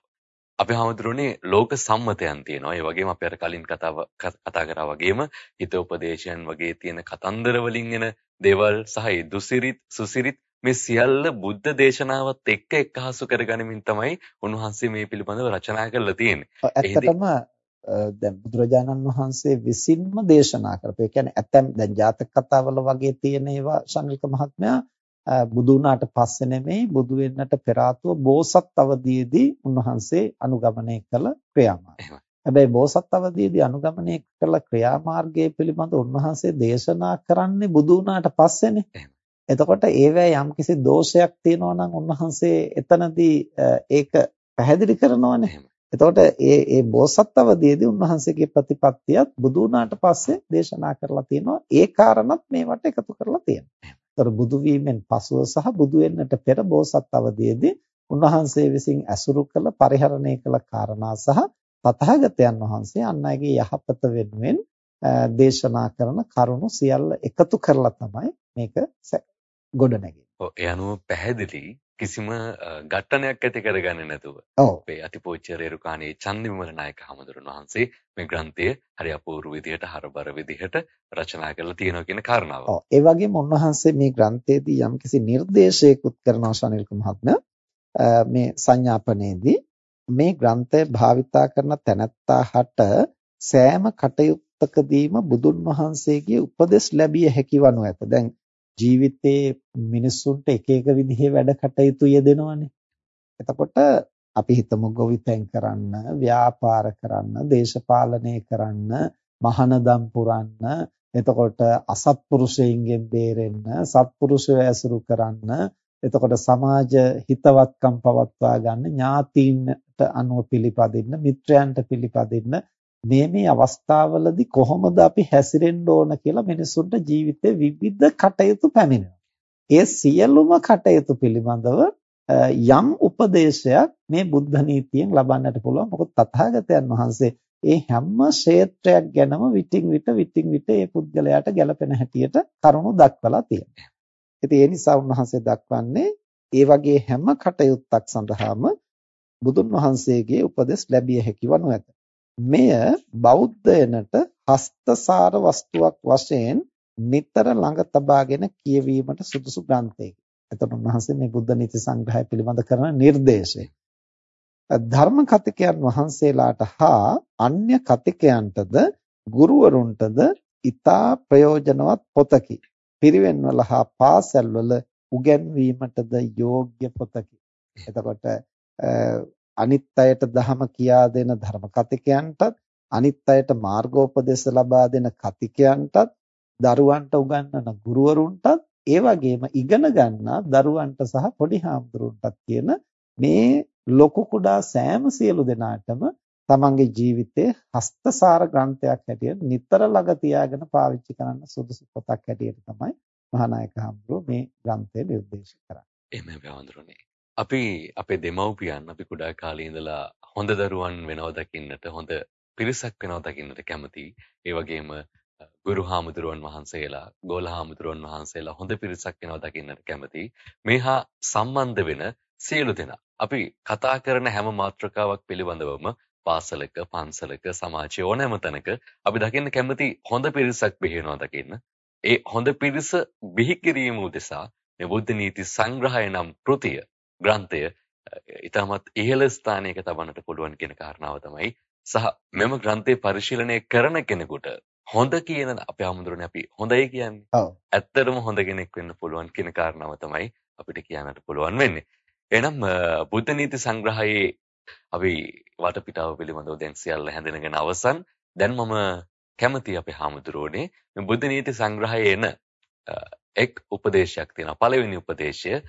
අපි හමුදුරනේ ලෝක සම්මතයන් තියෙනවා. ඒ වගේම අපි අර කලින් කතාව කතා කරා වගේම හිත උපදේශයන් වගේ තියෙන කතන්දර වලින් එන දේවල් සහ දුසිරිත් සුසිරිත් මේ සියල්ල බුද්ධ දේශනාවත් එක්ක එක්හසු කරගනිමින් තමයි උන්වහන්සේ මේ පිළිබඳව රචනා කරලා තියෙන්නේ. ඇත්තටම දැන් බුදුරජාණන් වහන්සේ විසින්ම දේශනා කරපු. ඒ කියන්නේ ඇතැම් දැන් ජාතක කතාවල වගේ තියෙන ඒවා ශනික මහත්මයා බුදු වුණාට පස්සේ නෙමෙයි බුදු වෙන්නට පෙර ආතුව බෝසත් අවදීයේදී උන්වහන්සේ අනුගමනය කළ ක්‍රියාමාර්ගය. හැබැයි බෝසත් අවදීයේදී අනුගමනය කළ ක්‍රියාමාර්ගය පිළිබඳ උන්වහන්සේ දේශනා කරන්නේ බුදු වුණාට පස්සේනේ. එතකොට ඒවැ යම්කිසි දෝෂයක් තියෙනවා නම් උන්වහන්සේ එතනදී ඒක පැහැදිලි කරනවානේ. එතකොට ඒ ඒ බෝසත් අවදීයේදී උන්වහන්සේගේ ප්‍රතිපත්තියත් බුදු වුණාට පස්සේ දේශනා කරලා තියෙනවා. ඒ කාරණත් මේවට එකතු කරලා තියෙනවා. ඒතර බුදු වීමෙන් පසුව සහ බුදු වෙන්නට පෙර බෝසත් අවදීයේදී උන්වහන්සේ විසින් ඇසුරු කළ පරිහරණය කළ කාරණා සහ තථාගතයන් වහන්සේ අන් අයගේ යහපත වෙනුවෙන් දේශනා කරන කරුණු සියල්ල එකතු කරලා තමයි මේක ගොඩනැගෙන්නේ. ඒ අනුව පැහැදිලි කිසිම ඝට්ටනයක් ඇති කරගන්නේ නැතුව අපේ අතිපූජ්‍ය රේරුකාණේ චන්දිවිමල නායක හමුදුරන් වහන්සේ මේ ග්‍රන්ථය හරි අපූර්ව විදිහට හරබර විදිහට රචනා කරලා තියෙනවා කියන කාරණාව. ඔව් ඒ වගේම උන්වහන්සේ මේ ග්‍රන්ථයේදී යම්කිසි නිර්දේශයකුත් කරනවා ශනිල්ක මහත්මයා මේ සංඥාපනයේදී මේ ග්‍රන්ථය භාවිතා කරන තැනැත්තාට සෑම කටයුත්තකදීම බුදුන් වහන්සේගේ උපදෙස් ලැබිය හැකි වනු ඇත. දැන් ජීවිතේ මිනිස්සුන්ට එක එක විදිහේ වැඩ කටයුතු යෙදෙනවනේ. එතකොට අපි හිතමු ගොවිතැන් කරන්න, ව්‍යාපාර කරන්න, දේශපාලනය කරන්න, මහානදම් පුරන්න, එතකොට අසත්පුරුෂයින්ගෙන් බේරෙන්න, සත්පුරුෂය ඇසුරු කරන්න, එතකොට සමාජ හිතවත්කම් පවත්වා ගන්න, ඥාතීන්ට අනුව පිළිපදින්න, මිත්‍රයන්ට පිළිපදින්න. මේ මේ අවස්ථාවලදී කොහොමද අපි හැසිරෙන්න ඕන කියලා මිනිසුන්ට ජීවිතේ විවිධ කටයුතු පැමිණෙනවා. ඒ සියලුම කටයුතු පිළිබඳව යම් උපදේශයක් මේ බුද්ධ නීතියෙන් ලබන්නට පුළුවන්. මොකද තථාගතයන් වහන්සේ ඒ හැම ක්ෂේත්‍රයක් ගැනම විтин විට විтин විට ඒ පුද්ගලයාට ගැළපෙන හැටියට කරුණු දක්වලා තියෙනවා. ඉතින් ඒ නිසා උන්වහන්සේ දක්වන්නේ ඒ වගේ හැම කටයුත්තක් සඳහාම බුදුන් වහන්සේගේ උපදෙස් ලැබිය හැකි වනු ඇත. මෙය බෞද්ධයනට හස්තසාර වස්තුවක් වශයෙන් නිතර ළඟ තබාගෙන කියවීමට සුදුසු ග්‍රන්ථයකි. එතකොට උන්වහන්සේ මේ බුද්ධ නීති සංග්‍රහය පිළිබඳ කරන නිර්දේශය. ධර්ම කතිකයන් වහන්සේලාට හා අන්‍ය කතිකයන්ටද ගුරුවරුන්ටද ඊතා ප්‍රයෝජනවත් පොතකි. පිරිවෙන්වල හා පාසල්වල උගන්වීමටද යෝග්‍ය පොතකි. එතකොට අනිත් අයට ධහම කියා දෙන ධර්ම කතිකයන්ටත් අනිත් අයට මාර්ගෝපදේශ ලබා දෙන කතිකයන්ටත් දරුවන්ට උගන්වන ගුරුවරුන්ටත් ඒ වගේම ඉගෙන ගන්නා දරුවන්ට සහ පොඩි හාමුදුරුවන්ටත් කියන මේ ලොකු කුඩා සෑම සියලු දෙනාටම තමන්ගේ ජීවිතයේ හස්තසාර ග්‍රන්ථයක් හැටියට නිතර ළඟ තියාගෙන පාවිච්චි කරන්න සුදුසු පොතක් හැටියට තමයි මහානායක හඳුරෝ මේ ග්‍රන්ථය නිර්දේශ කරන්නේ. එහෙමයි වඳුරන්නේ. අපි අපේ දෙමව්පියන් අපි කුඩා කාලේ ඉඳලා හොඳ දරුවන් වෙනව දකින්නට හොඳ පිරිසක් වෙනව දකින්නට කැමතියි. ඒ වගේම ගුරු හාමුදුරුවන් වහන්සේලා, ගෝල හාමුදුරුවන් වහන්සේලා හොඳ පිරිසක් වෙනව දකින්නට කැමතියි. මේ හා සම්බන්ධ වෙන සියලු දෙනා අපි කතා කරන හැම මාතෘකාවක් පිළිබඳවම පාසලක, පන්සලක, සමාජයේ ඕනෑම තැනක අපි දකින්න කැමති හොඳ පිරිසක් බිහි වෙනවා දකින්න. ඒ හොඳ පිරිස බිහි කිරීම උදෙසා මේ බුද්ධ නීති සංග්‍රහය නම් කෘතිය ග්‍රන්ථය ඉතාමත් ඉහළ ස්ථානයක තබන්නට පුළුවන් කියන කාරණාව තමයි සහ මෙම ග්‍රන්ථය පරිශීලනය කරන කෙනෙකුට හොඳ කියන අපේ ආමුදුරනේ අපි හොඳයි කියන්නේ. ඔව්. ඇත්තටම හොඳ කෙනෙක් වෙන්න පුළුවන් කියන කාරණාව තමයි අපිට කියන්නට පුළුවන් වෙන්නේ. එහෙනම් බුද්ධ නීති සංග්‍රහයේ අපි වටපිටාව පිළිබඳව දැන් සියල්ල හැඳිනගෙන අවසන්. දැන් මම කැමති අපේ හාමුදුරුවනේ මේ බුද්ධ නීති සංග්‍රහයේ එන එක් උපදේශයක් තියෙනවා. පළවෙනි උපදේශය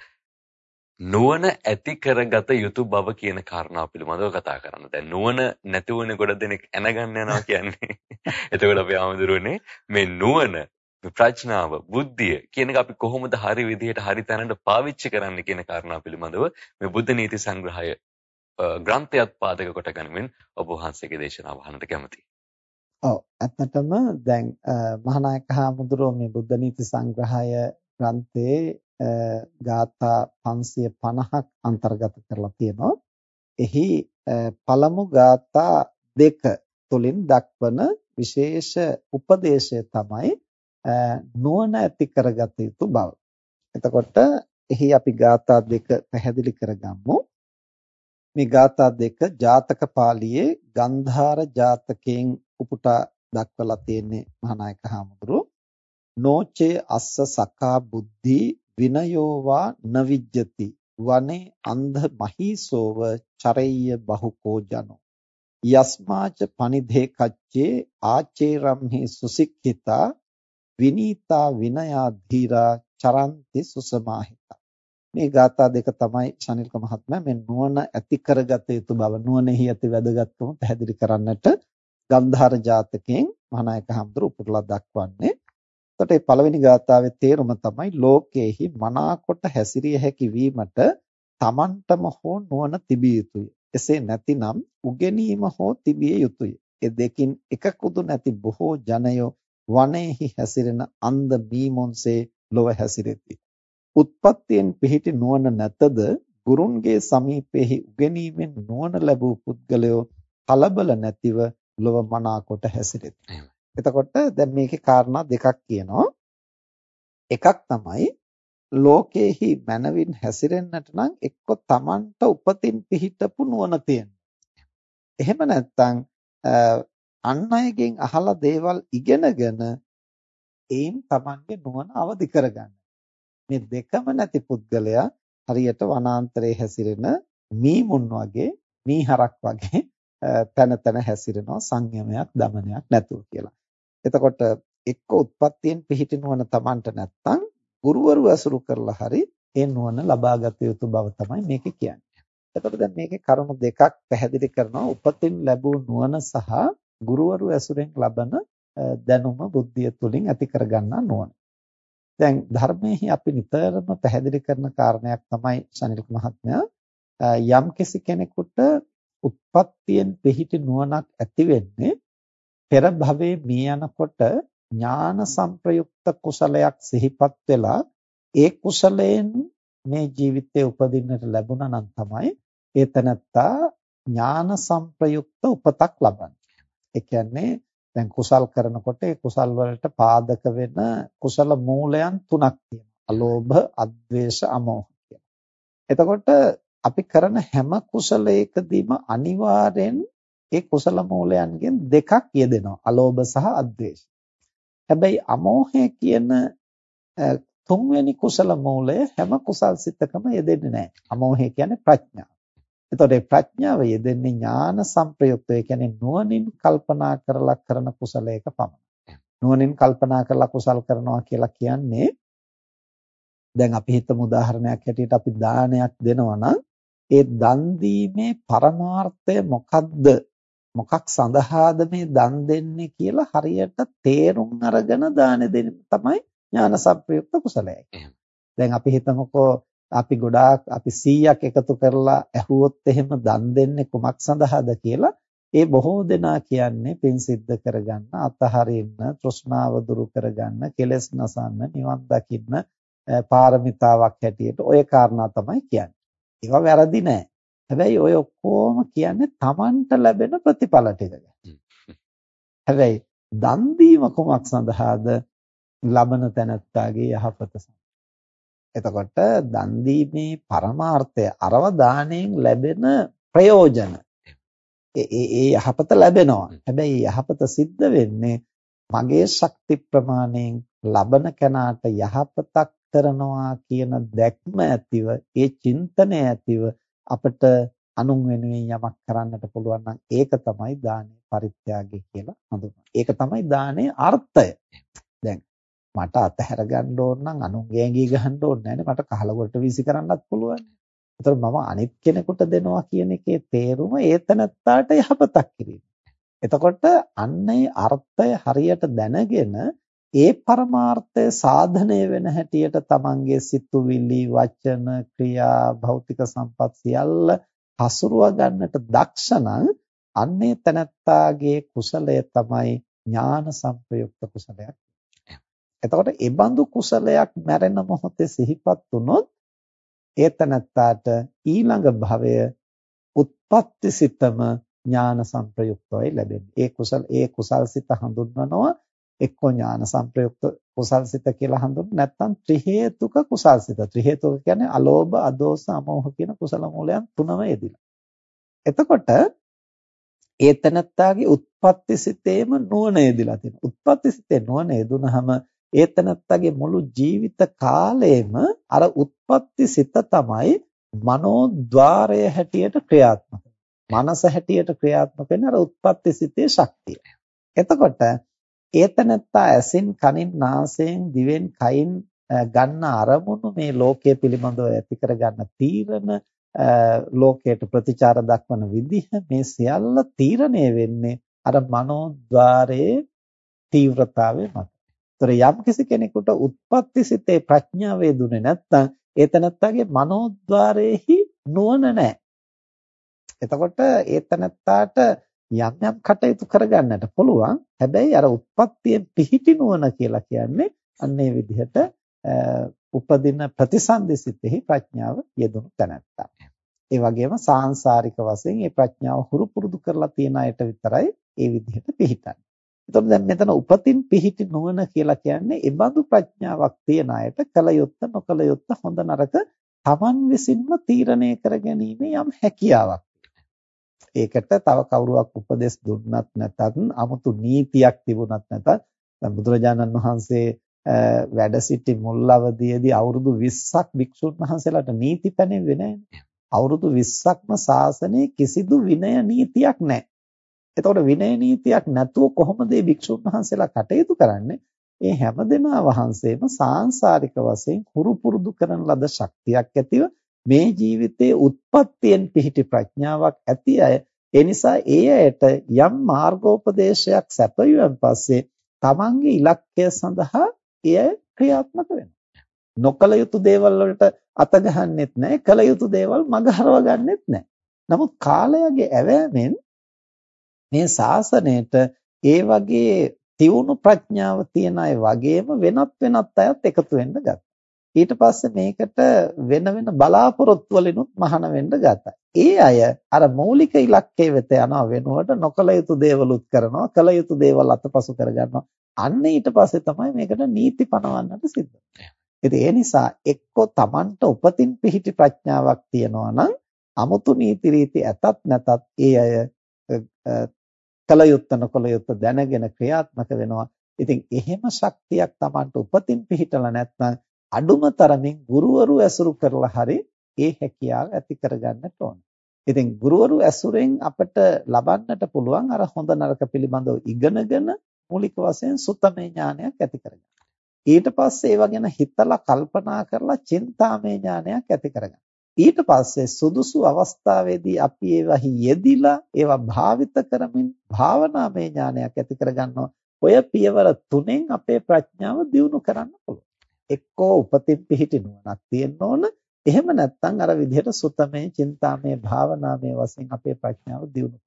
නුවණ ඇති කරගත යුතු බව කියන කාරණාව පිළිබඳව කතා කරන්න. දැන් නුවණ නැති වෙන ගොඩ දෙනෙක් ඇනගන්න යනවා කියන්නේ. එතකොට අපි ආමඳුරුනේ මේ නුවණ ප්‍රඥාව බුද්ධිය කියන එක අපි කොහොමද හරි විදිහට හරි තැනට පාවිච්චි කරන්න කියන කාරණා පිළිබඳව මේ බුද්ධ නීති සංග්‍රහය ග්‍රන්ථයත් පාදක කොට ගනිමින් ඔබ වහන්සේගේ දේශනාව අහන්නට කැමතියි. ඔව් ඇත්තටම දැන් මහානායක හාමුදුරුවෝ මේ බුද්ධ නීති සංග්‍රහය ග්‍රන්ථයේ ගාථා 550ක් අන්තර්ගත කරලා තියෙනවා. එහි පළමු ගාථා දෙක තුලින් දක්වන විශේෂ උපදේශය තමයි නුවණ ඇති කරගත යුතු බව. එතකොට එහි අපි ගාථා දෙක පැහැදිලි කරගමු. මේ ගාථා දෙක ජාතක පාළියේ ගන්ධාර ජාතකයෙන් උපුටා දක්වලා තියෙන්නේ මහානායක හාමුදුරුවෝ නෝචේ අස්ස සකා බුද්ධි විනයෝවා නවිජ්ජති. වනේ අන්ධ මහීසෝව චරෙය්‍ය බහුකෝ ජනෝ. යස්මාච පනිධේ කච්චේ ආචේරම්හි සුසික්ඛිතා විනීතා විනයා ධීරා චරන්ති සුසමාහිතා. මේ ગાථා දෙක තමයි ශනිල්ක මහත්මයා මේ නුවණ ඇති කරගත යුතු බව නුවණෙහි ඇති වැදගත්කම පැහැදිලි කරන්නට ගන්ධාර ජාතකයෙන් මහානායක හඳුරු උපුරලා දක්වන්නේ. එතකොට මේ පළවෙනි ගාථාවේ තේරුම තමයි ලෝකයේහි මනාකොට හැසිරිය හැකි වීමට තමන්ටම හෝ නුවණ තිබිය යුතුය. එසේ නැතිනම් උගෙනීම හෝ තිබිය යුතුය. ඒ දෙකින් එකකුදු නැති බොහෝ ජනයෝ වනයේහි හැසිරෙන අන්ධ මීමොන්සේ ලොව හැසිරෙති. උත්පත්තියෙන් පිහිටි නුවණ නැතද ගුරුන්ගේ සමීපෙහි උගෙනීමෙන් නුවණ ලැබූ පුද්ගලයෝ කලබල නැතිව ලොව මනාකොට හැසිරෙති. එතකොට දැන් මේකේ කාරණා දෙකක් කියනවා. එකක් තමයි ලෝකයේහි මනවින් හැසිරෙන්නට නම් එක්ක තමන්ට උපතින් පිහිටපු නුවණ තියෙන්න. එහෙම නැත්නම් අන් අයගෙන් අහලා දේවල් ඉගෙනගෙන ඒන් තමන්ගේ නුවණ අවදි කරගන්න. මේ දෙකම නැති පුද්ගලයා හරියට වනාන්තරයේ හැසිරෙන මීමුන් වගේ මීහරක් වගේ තන තන හැසිරෙනවා සංයමයක් දමනයක් නැතුව කියලා. එතකොට එක්ක උත්පත්තියෙන් පිහිටි නුවණ Tamanට නැත්තම් ගුරුවරු ඇසුරු කරලා හරි ඒ නුවණ ලබාගත යුතු බව තමයි මේක කියන්නේ. එතකොට දැන් මේකේ කරුණු දෙකක් පැහැදිලි කරනවා උපතින් ලැබූ නුවණ සහ ගුරුවරු ඇසුරෙන් ලබන දැනුම බුද්ධිය තුලින් ඇති කරගන්නා නුවණ. දැන් ධර්මයේහි අපි නිතරම පැහැදිලි කරන කාරණයක් තමයි ශනිල්ක මහත්මයා යම් කෙනෙකුට උත්පත්තියෙන් පිහිටි නුවණක් ඇති වෙන්නේ පෙර භවයේ මිය යනකොට ඥාන සංප්‍රයුක්ත කුසලයක් සිහිපත් වෙලා ඒ කුසලයෙන් මේ ජීවිතේ උපදින්නට ලැබුණා නම් තමයි ඒ තනත්තා ඥාන සංප්‍රයුක්ත උපතක් ලබන්නේ. ඒ කියන්නේ දැන් කුසල් කරනකොට ඒ කුසල් වලට පාදක වෙන කුසල මූලයන් තුනක් තියෙනවා. අලෝභ, අද්වේෂ, අමෝහ කියලා. එතකොට අපි කරන හැම කුසලයකදීම අනිවාර්යෙන් ඒ කුසල මූලයන්ගෙන් දෙකක් යෙදෙනවා. අලෝභ සහ අද්වේෂ. හැබැයි අමෝහය කියන තුන්වෙනි කුසල මූලය හැම කුසල් සිතකම යෙදෙන්නේ නැහැ. අමෝහය කියන්නේ ප්‍රඥාව. එතකොට මේ ප්‍රඥාව යෙදෙන්නේ ඥාන සංප්‍රයුක්ත ඒ කියන්නේ නුවණින් කල්පනා කරලා කරන කුසලයක පමණයි. නුවණින් කල්පනා කරලා කුසල් කරනවා කියලා කියන්නේ දැන් අපි හිතමු උදාහරණයක් හැටියට අපි දානයක් දෙනවා නම් ඒ දන් දීමේ පරමාර්ථය මොකක්ද මොකක් සඳහාද මේ දන් දෙන්නේ කියලා හරියට තේරුම් අරගෙන දාන දෙන්න තමයි ඥාන සම්ප්‍රයුක්ත කුසලයයි. දැන් අපි හිතමුකෝ අපි ගොඩාක් අපි 100ක් එකතු කරලා ඇහුවොත් එහෙම දන් දෙන්නේ කුමක් සඳහාද කියලා ඒ බොහෝ දෙනා කියන්නේ පින් සිද්ධ කරගන්න, අතහරින්න, තෘෂ්ණාව දුරු කරගන්න, කෙලෙස් නසන්න, නිවන් දකින්න පාරමිතාවක් හැටියට ඔය කාරණා තමයි කියන්නේ. ඒවා වැරදි නෑ. හැබැයි ඔය ඔක්කොම කියන්නේ Tamanට ලැබෙන ප්‍රතිඵල ටික. හැබැයි දන් දීම කුමක් සඳහාද? ලබන තැනැත්තාගේ යහපත එතකොට දන් දීමේ පරමාර්ථය අරව දාණයෙන් ලැබෙන ප්‍රයෝජන ඒ ඒ යහපත ලැබෙනවා. හැබැයි යහපත සිද්ධ වෙන්නේ මගේ ශක්ති ප්‍රමාණයෙන් ලබන කෙනාට යහපතක් කරනවා කියන දැක්ම ඇතිව ඒ චින්තනය ඇතිව අපිට අනුන් වෙනුවෙන් යමක් කරන්නට පුළුවන් නම් ඒක තමයි දානේ පරිත්‍යාගය කියලා හඳුන්වන්නේ. ඒක තමයි දානේ අර්ථය. දැන් මට අතහැර ගන්න ඕන නම් අනුන්ගේ ඇඟි ගහන්න ඕනේ නැහැ මට කහලවලට වීසි කරන්නත් පුළුවන්. ඒතර මම අනිත් කෙනෙකුට දෙනවා කියන එකේ තේරුම ඒතනත්තාට යහපතක් කිරීම. එතකොට අන්නේ අර්ථය හරියට දැනගෙන ඒ පරමාර්ථය සාධනය වෙන හැටියට තමන්ගේ සිතුවිලි වචන ක්‍රියා භෞතික සම්පත් සියල්ල හසුරුව ගන්නට දක්ෂ නම් අන්නේ තනත්තාගේ කුසලය තමයි ඥාන සංප්‍රයුක්ත කුසලයක්. එතකොට ඒ බඳු කුසලයක් මැරෙන මොහොතේ සිහිපත් වුනොත් ඒ තනත්තාට ඊළඟ භවය උත්පත්ති සිතම ඥාන සංප්‍රයුක්තවයි ලැබෙන්නේ. ඒ කුසල ඒ කුසල් සිත හඳුන්වනවා එක්කෝ ඥාන සංප්‍රයුක්ත කුසල්සිත කියලා හඳුන්වන නැත්නම් ත්‍රි හේතුක කුසල්සිත. ත්‍රි හේතුක කියන්නේ අලෝභ, අදෝස, අමෝහ කියන කුසල මූලයන් තුනම යෙදිලා. එතකොට ඒ තනත්තාගේ උත්පත්ති සිතේම නුවණ යෙදිලා තියෙනවා. උත්පත්ති සිතේ නුවණ යෙදුනහම ඒ තනත්තාගේ මුළු ජීවිත කාලයම අර උත්පත්ති සිත තමයි මනෝද්වාරය හැටියට ක්‍රියාත්මක. මනස හැටියට ක්‍රියාත්මක වෙන අර උත්පත්ති සිතේ ශක්තිය. එතකොට ඒතනත්තා ඇසින් කනින් නාසයෙන් දිවෙන් කයින් ගන්න අරමුණු මේ ලෝකයේ පිළිබඳව ඇති කරගන්න තීරණ ලෝකයට ප්‍රතිචාර දක්වන විදිහ මේ සියල්ල තීරණය වෙන්නේ අර මනෝද්වාරයේ තීව්‍රතාවය මත. ඒතර යම් කෙනෙකුට උත්පත්ති සිතේ ප්‍රඥාව වේදුනේ නැත්නම් ඒ තනත්තාගේ මනෝද්වාරයේහි නුවණ නැහැ. එතකොට ඒ තනත්තාට යම් යම් කටයුතු කරගන්නට පුළුවන්. හැබැයි අර උත්පත්තියෙන් පිහිටි නුවණ කියලා කියන්නේ අන්නේ විදිහට උපදින ප්‍රතිසන්දි සිතෙහි ප්‍රඥාව යෙදුණු තැනැත්තා. ඒ වගේම සාංශාරික වශයෙන් මේ ප්‍රඥාව හුරු පුරුදු කරලා තියෙන අයට විතරයි ඒ විදිහට පිහිටන්නේ. එතකොට දැන් මෙතන උපතින් පිහිටි නුවණ කියලා කියන්නේ ඒ බඳු ප්‍රඥාවක් තියන අයට කල යුත්ත නොකල යුත්ත හොඳ නරක Taman විසින්ම තීරණය කර ගැනීම යම් හැකියාවක්. ඒකට තව කවුරුවක් උපදෙස් දුන්නත් නැතත් 아무තු නීතියක් තිබුණත් නැතත් දැන් බුදුරජාණන් වහන්සේ වැඩ සිටි මුල් අවදියේදී අවුරුදු 20ක් භික්ෂුන් වහන්සේලාට නීති පැනෙන්නේ නැහැ. අවුරුදු 20ක්ම ශාසනයේ කිසිදු විනය නීතියක් නැහැ. එතකොට විනය නීතියක් නැතුව කොහොමද මේ භික්ෂුන් වහන්සේලා කටයුතු කරන්නේ? ඒ හැමදෙනා වහන්සේම සාංශාරික වශයෙන් හුරු පුරුදු කරන ලද ශක්තියක් ඇතිව මේ ජීවිතයේ උත්පත්තියෙන් පිහිටි ප්‍රඥාවක් ඇති අය ඒ නිසා ඒ අයට යම් මාර්ගෝපදේශයක් සැපයුවන් පස්සේ තමන්ගේ ඉලක්කය සඳහා එය ක්‍රියාත්මක වෙනවා. නොකල යුතු දේවල් වලට අත ගහන්නෙත් නැහැ, කල යුතු දේවල් මගහරව ගන්නෙත් නැහැ. නමුත් කාලයගේ ඇවෑමෙන් මේ ශාසනයට ඒ වගේ තියුණු ප්‍රඥාව තියන අය වගේම වෙනත් වෙනත් අයත් එකතු වෙන්න ගත්තා. ඊට පස්සේ මේකට වෙන වෙන බලාපොරොත්තු වලිනුත් මහාන වෙන්න ගත්තා. ඒ අය අර මූලික ඉලක්කය වෙත යනවා වෙනුවට නොකල යුතු දේවලුත් කරනවා, කල යුතු දේවල් අතපසු කරගන්නවා. අන්න ඊට පස්සේ තමයි මේකට නීති පනවන්නට සිද්ධ වෙන්නේ. ඒ නිසා එක්කෝ Tamanට උපතින් පිහිටි ප්‍රඥාවක් තියනවා නම් 아무තු නීති රීති ඇතත් නැතත් ඒ අය කලයුත්ත නොකලයුත්ත දැනගෙන ක්‍රියාත්මක වෙනවා. ඉතින් එහෙම ශක්තියක් Tamanට උපතින් පිහිටලා නැත්නම් අඩුම තරමින් ගුරුවරු ඇසුරු කරලා හරි ඒ හැකියාව ඇති කරගන්නට ඕන. ඉතින් ගුරුවරු ඇසුරෙන් අපිට ලබන්නට පුළුවන් අර හොඳ නරක පිළිබඳව ඉගෙනගෙන මූලික වශයෙන් සුත්තමේ ඥානයක් ඇති කරගන්න. ඊට පස්සේ ඒවා ගැන හිතලා කල්පනා කරලා චින්තාමේ ඥානයක් ඇති කරගන්න. ඊට පස්සේ සුදුසු අවස්ථාවේදී අපි ඒවාහි යෙදිලා ඒවා භාවිත කරමින් භාවනාමය ඥානයක් ඇති කරගන්නවා. ඔය පියවර තුනෙන් අපේ ප්‍රඥාව දියුණු කරන්න පුළුවන්. එක්කෝ උපතින් පිහිටි නුවණක් තියෙන්න ඕන. එහෙම නැත්නම් අර විදිහට සුතමේ, චින්තාමය, භාවනාමය වශයෙන් අපේ ප්‍රඥාව දියුණු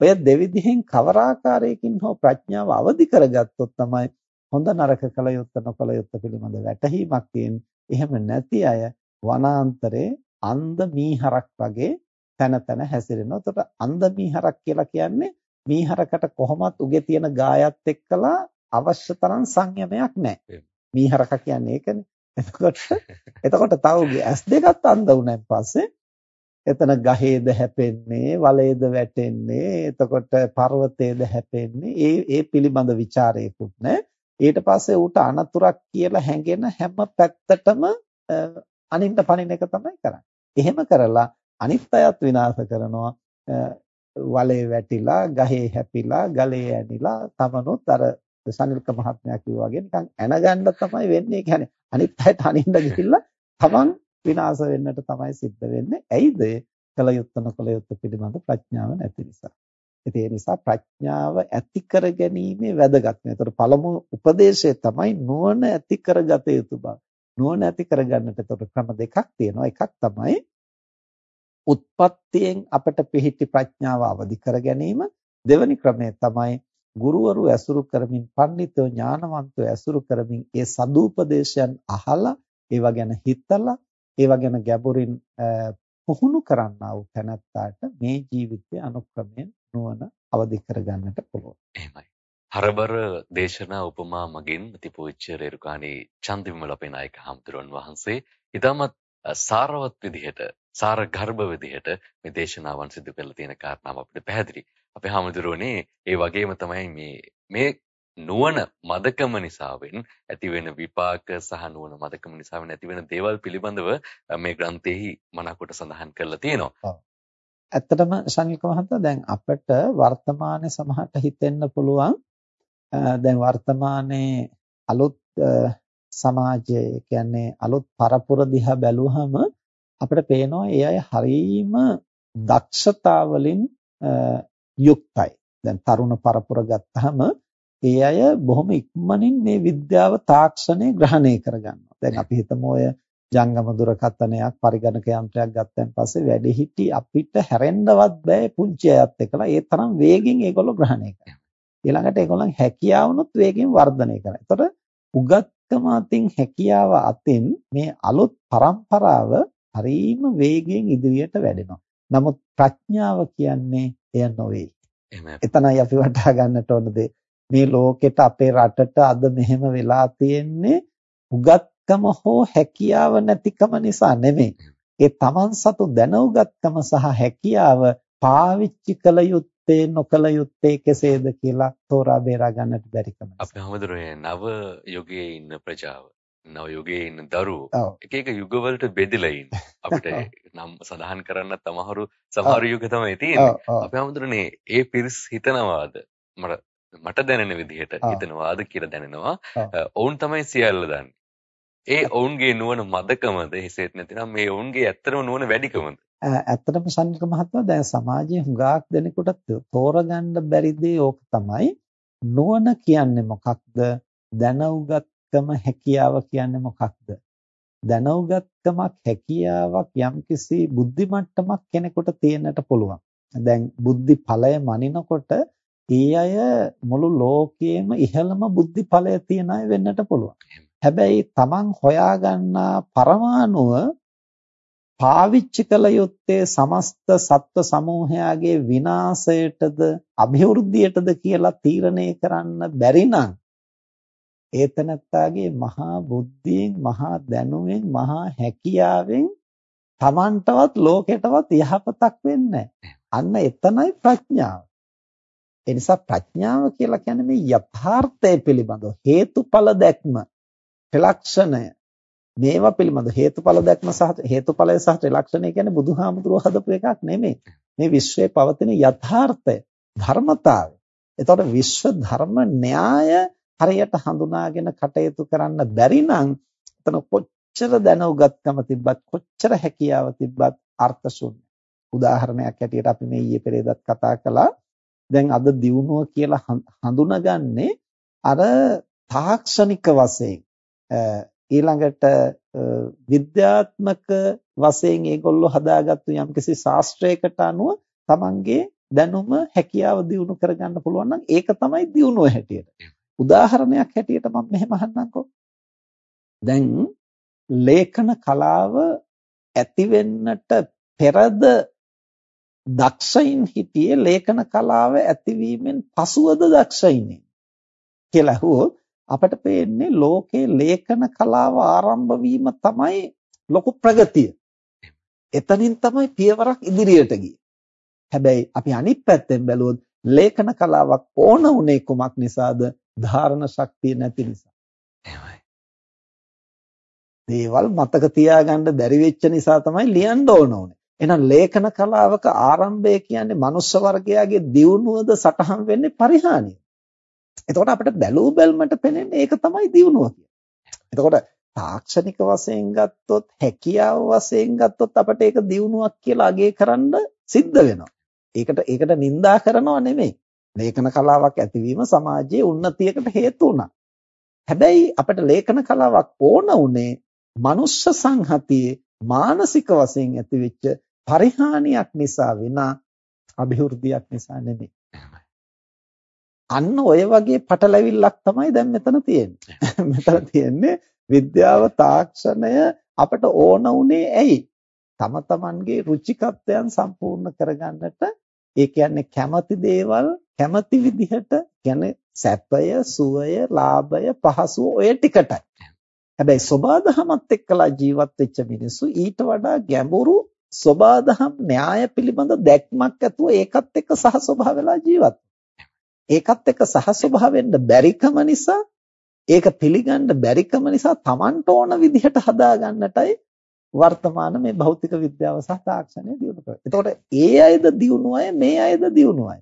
ඔය දෙවිදිහෙන් කවර ආකාරයකින් හෝ ප්‍රඥාව අවදි කරගත්තොත් තමයි හොඳ නරක කල යුත්ත නොකල යුත්ත පිළිබඳ වැටහීමක් තියෙන්නේ. එහෙම නැති අය වනාන්තරේ අන්ධ මීහරක් වගේ තන තන හැසිරෙනවා. එතකොට අන්ධ මීහරක් කියලා කියන්නේ මීහරකට කොහොමත් උගේ තියෙන ගායත් එක්කලා අවශ්‍ය තරම් සංයමයක් නැහැ. මීහරක කියන්නේ ඒකනේ. එතකොට එතකොට තව උගේ ඇස් දෙකත් අන්ධ වුණාන් පස්සේ එතන ගහේද හැපෙන්නේ වලේද වැටෙන්නේ එතකොට පර්වතයේද හැපෙන්නේ ඒ ඒ පිළිබඳ ਵਿਚාරයකුත් නැහැ. ඊට පස්සේ ඌට අනතුරක් කියලා හැඟෙන හැම පැත්තටම අනින්න පනින එක තමයි කරන්නේ. එහෙම කරලා අනිත් අයත් විනාශ කරනවා. වලේ වැටිලා ගහේ හැපිලා ගලේ ඇනිලා තමනුත් අර සනිල්ක මහත්මයා කිව්වා වගේ නිකන් ඇනගන්න තමයි වෙන්නේ කියන්නේ අනිත් අයට අනින්න ගිහිල්ලා තමන් විනාශ වෙන්නට තමයි සිද්ධ වෙන්නේ. ඇයිද? කල යුත්තන කල යුත්ත පිළිබඳ ප්‍රඥාව නැති නිසා. ඉතින් ඒ නිසා ප්‍රඥාව ඇති කර ගැනීමේ වැදගත්කම. ඒතර පළමු උපදේශය තමයි නුවණ ඇති කරගත යුතු බව. නුවණ ඇති කරගන්නට ඒතර ක්‍රම දෙකක් තියෙනවා. එකක් තමයි උත්පත්තියෙන් අපට පිහිටි ප්‍රඥාව අවදි කර ගැනීම. දෙවැනි ක්‍රමය තමයි ගුරුවරු ඇසුරු කරමින් පඬිතුෝ ඥානවන්තෝ ඇසුරු කරමින් ඒ සදූපදේශයන් අහලා ඒවා ගැන හිතලා ඒවා ගැන ගැඹුරින් පුහුණු කරන්නා වූ තැනැත්තාට මේ ජීවිතයේ අනුක්‍රමයෙන් නුවණ අවදි කරගන්නට පුළුවන්. එහෙමයි. හරබර දේශනා උපමා මගින් තිපෝච්ච රේරුකාණී චන්දිවිමල අපේ නායක හම්තුරුන් වහන්සේ ඊටමත් සාරවත් විදිහට සාර ගර්භ විදිහට මේ දේශනාවන් සිදු කරලා තියෙන කාරණාව අපිට පැහැදිලි. අපේ හාමුදුරුවනේ ඒ වගේම තමයි මේ මේ නුවණ මදකම නිසාවෙන් ඇතිවෙන විපාක සහ නුවණ මදකම නිසාවෙන් ඇතිවෙන දේවල් පිළිබඳව මේ ග්‍රන්ථයේහි මනාකොට සඳහන් කරලා තියෙනවා. ඇත්තටම ශනික මහත්තයා දැන් අපිට වර්තමානයේ සමහරට හිතෙන්න පුළුවන් දැන් වර්තමානයේ අලුත් සමාජය කියන්නේ අලුත් පරපුර දිහා බැලුවහම අපිට පේනවා ඒ අය හරීම දක්ෂතාවලින් යුක්තයි. දැන් තරුණ පරපුර ගත්තාම ඒ අය බොහොම ඉක්මනින් මේ විද්‍යාව තාක්ෂණය ග්‍රහණය කරගන්නවා. දැන් අපි හිතමු ඔය ජංගම දුරකථනයක් පරිගණක යන්ත්‍රයක් ගත්තන් පස්සේ වැඩිහිටි අපිට හැරෙන්නවත් බෑ පුංචි අයත් එක්කලා ඒ තරම් වේගෙන් ඒගොල්ලෝ ග්‍රහණය කරනවා. ඊළඟට ඒගොල්ලන් හැකියාවනොත් වේගෙන් වර්ධනය කරනවා. ඒතකොට උගත්කම අතින් හැකියාව අතින් මේ අලුත් પરම්පරාව හරීම වේගයෙන් ඉදිරියට වැඩෙනවා. නමුත් ප්‍රඥාව කියන්නේ එය නොවේ. එතනයි අපි වටහා ගන්නට ඕන දේ. මේ ලෝකෙට අපේ රටට අද මෙහෙම වෙලා තියෙන්නේ උගත්කම හෝ හැකියාව නැතිකම නිසා නෙමෙයි. ඒ තමන් සතු දැනුගත්කම සහ හැකියාව පාවිච්චි කළ යුත්තේ නොකළ යුත්තේ කෙසේද කියලා තෝරා බේරා ගන්නට බැරි කම. අපි හැමදෙරේ නව යුගයේ ඉන්න ප්‍රජාව නව යුගයේ ඉන්න දරුවෝ එක එක යුගවලට බෙදලා ඉන්න. අපිට නම් සඳහන් කරන්න තමහරු සමහර යුග තමයි තියෙන්නේ. අපි හැමදෙරනේ ඒ පිරිස් හිතනවාද මට මට දැනෙන විදිහට හිතනවාද කියලා දැනෙනවා. ඔවුන් තමයි සියල්ල දන්නේ. ඒ ඔවුන්ගේ නුවණ මදකමද එසේත් නැතිනම් මේ ඔවුන්ගේ ඇත්තම නුවණ වැඩිකමද? ඇත්තටම සම්නික මහත්මයා දැන් සමාජයේ හුඟක් දෙනෙකුට තෝරගන්න බැරි දේ ඕක තමයි නුවණ කියන්නේ මොකක්ද? දැනුගත්කම හැකියාව කියන්නේ මොකක්ද? දැනුගත්කමක් හැකියාවක් යම්කිසි බුද්ධි මට්ටමක් කෙනෙකුට තියෙන්නට පුළුවන්. දැන් බුද්ධි ඵලය මනිනකොට ඒ අය මුළු ලෝකයේම ඉහළම බුද්ධි ඵලය තියන අය වෙන්නට පුළුවන්. හැබැයි Taman හොයාගන්නා පරමාණුව පාවිච්චි කළ යුත්තේ සමස්ත සත්ව සමූහයාගේ විනාශයටද અભිවෘද්ධියටද කියලා තීරණය කරන්න බැරි නම් ඒතනත්තාගේ මහා බුද්ධියෙන් මහා දැනුමෙන් මහා හැකියාවෙන් Tamanටවත් ලෝකෙටවත් යහපතක් වෙන්නේ අන්න එතනයි ප්‍රඥාව. ඒ නිසා ප්‍රඥාව කියලා කියන්නේ මේ යථාර්ථය පිළිබඳව හේතුඵල දැක්ම ත්‍රිලක්ෂණය. මේවා පිළිබඳ හේතුඵල දැක්ම සහ හේතුඵලය සහ ත්‍රිලක්ෂණය කියන්නේ බුදුහාමුදුරුවෝ හදපු එකක් නෙමෙයි. මේ විශ්වයේ පවතින යථාර්ථය ධර්මතාවය. එතකොට විශ්ව ධර්ම න්‍යාය හරියට හඳුනාගෙන කටයුතු කරන්න බැරි නම් එතන කොච්චර දැනුගත්කම තිබ්බත් කොච්චර හැකියාව තිබ්බත් අර්ථ ශූන්‍ය උදාහරණයක් ඇටියට අපි මේ ඊයේ පෙරේදත් කතා කළා. දැන් අද දියුණුව කියලා හඳුනගන්නේ අර තාක්ෂණික වශයෙන්. ඊළඟට විද්‍යාත්මක වශයෙන් ඒගොල්ලෝ හදාගත්තු යම්කිසි ශාස්ත්‍රයකට අනුව තමන්ගේ දැනුම හැකියාව දියුණු කරගන්න පුළුවන් නම් ඒක තමයි දියුණුව හැටියට. උදාහරණයක් හැටියට මම මෙහෙම අහන්නම්කෝ. දැන් ලේඛන කලාව ඇති වෙන්නට පෙරද දක්ෂයින් හිටියේ ලේඛන කලාව ඇතිවීමෙන් පසුවද දක්ෂයින් කියලා අහුවොත් අපට පේන්නේ ලෝකේ ලේඛන කලාව ආරම්භ වීම තමයි ලොකු ප්‍රගතිය. එතනින් තමයි පියවරක් ඉදිරියට ගියේ. හැබැයි අපි අනිත් පැත්තෙන් බැලුවොත් ලේඛන කලාවක් ඕන උනේ කුමක් නිසාද? ධාරණ ශක්තිය නැති නිසා. එහෙමයි. දේවල් මතක තියාගන්න බැරි වෙච්ච නිසා තමයි ලියන්න ඕන උනේ. එහෙනම් ලේඛන කලාවක ආරම්භය කියන්නේ මනුෂ්‍ය වර්ගයාගේ දියුණුවද සටහන් වෙන්නේ පරිහානිය. එතකොට අපිට බැලූ බැල්මට පෙනෙන්නේ ඒක තමයි දියුණුව කියන්නේ. එතකොට තාක්ෂණික වශයෙන් ගත්තොත් හැකියාව වශයෙන් ගත්තොත් අපිට ඒක දියුණුවක් කියලා අගය කරන්න සිද්ධ වෙනවා. ඒකට ඒකට නිඳා කරනවා නෙමෙයි. ලේඛන කලාවක් ඇතිවීම සමාජයේ උන්නතියකට හේතු වුණා. හැබැයි අපිට ලේඛන කලාවක් ඕන උනේ මනුෂ්‍ය සංහතියේ මානසික වශයෙන් ඇතිවෙච්ච පරිහානියක් නිසා විනා અભිවෘද්ධියක් නිසා නෙමෙයි. අන්න ඔය වගේ පටලැවිල්ලක් තමයි දැන් මෙතන තියෙන්නේ. මෙතන තියෙන්නේ විද්‍යාව තාක්ෂණය අපට ඕන උනේ ඇයි? තම තමන්ගේ රුචිකත්වයන් සම්පූර්ණ කරගන්නට ඒ කියන්නේ කැමති දේවල් කැමති විදිහට කියන්නේ සැපය, සුවය, ලාභය, පහසුව ඔය ටිකටයි. හැබැයි සෝබාදහමත් එක්කලා ජීවත් වෙච්ච මිනිස්සු ඊට වඩා ගැඹුරු සෝබාදහම් න්‍යාය පිළිබඳ දැක්මක් ඇතුව ඒකත් එක්ක සහස්වභාව වෙලා ජීවත් ඒකත් එක්ක සහස්වභාව වෙන්න බැරිකම නිසා ඒක පිළිගන්න බැරිකම නිසා Tamanට ඕන විදිහට හදාගන්නටයි වර්තමාන මේ භෞතික විද්‍යාව සහ තාක්ෂණය දියුණු කරන්නේ. එතකොට ඒ අයද දියුණු අය මේ අයද දියුණු අය.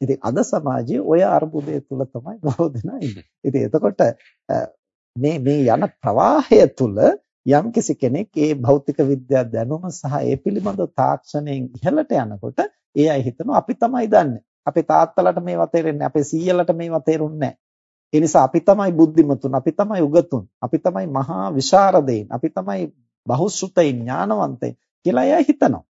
ඉතින් අද සමාජයේ ඔය අර්බුදය තුල තමයි බොහෝ දෙනා ඉන්නේ. ඉතින් එතකොට මේ මේ යන ප්‍රවාහය තුල යම්කිසි කෙනෙක් ඒ භෞතික විද්‍යා දැනුම සහ ඒ පිළිබඳ තාක්ෂණයෙන් ඉහළට යනකොට ඒ අය හිතනවා අපි තමයි දන්නේ. අපේ තාත්තලට මේවා තේරෙන්නේ අපේ සීයලට මේවා තේරුන්නේ ඒ නිසා අපි තමයි බුද්ධිමතුන්, අපි තමයි උගතුන්, අපි තමයි මහා විශාරදයින්, අපි තමයි බහුශෘතයි ඥානවන්තයි කියලා එයා හිතනවා.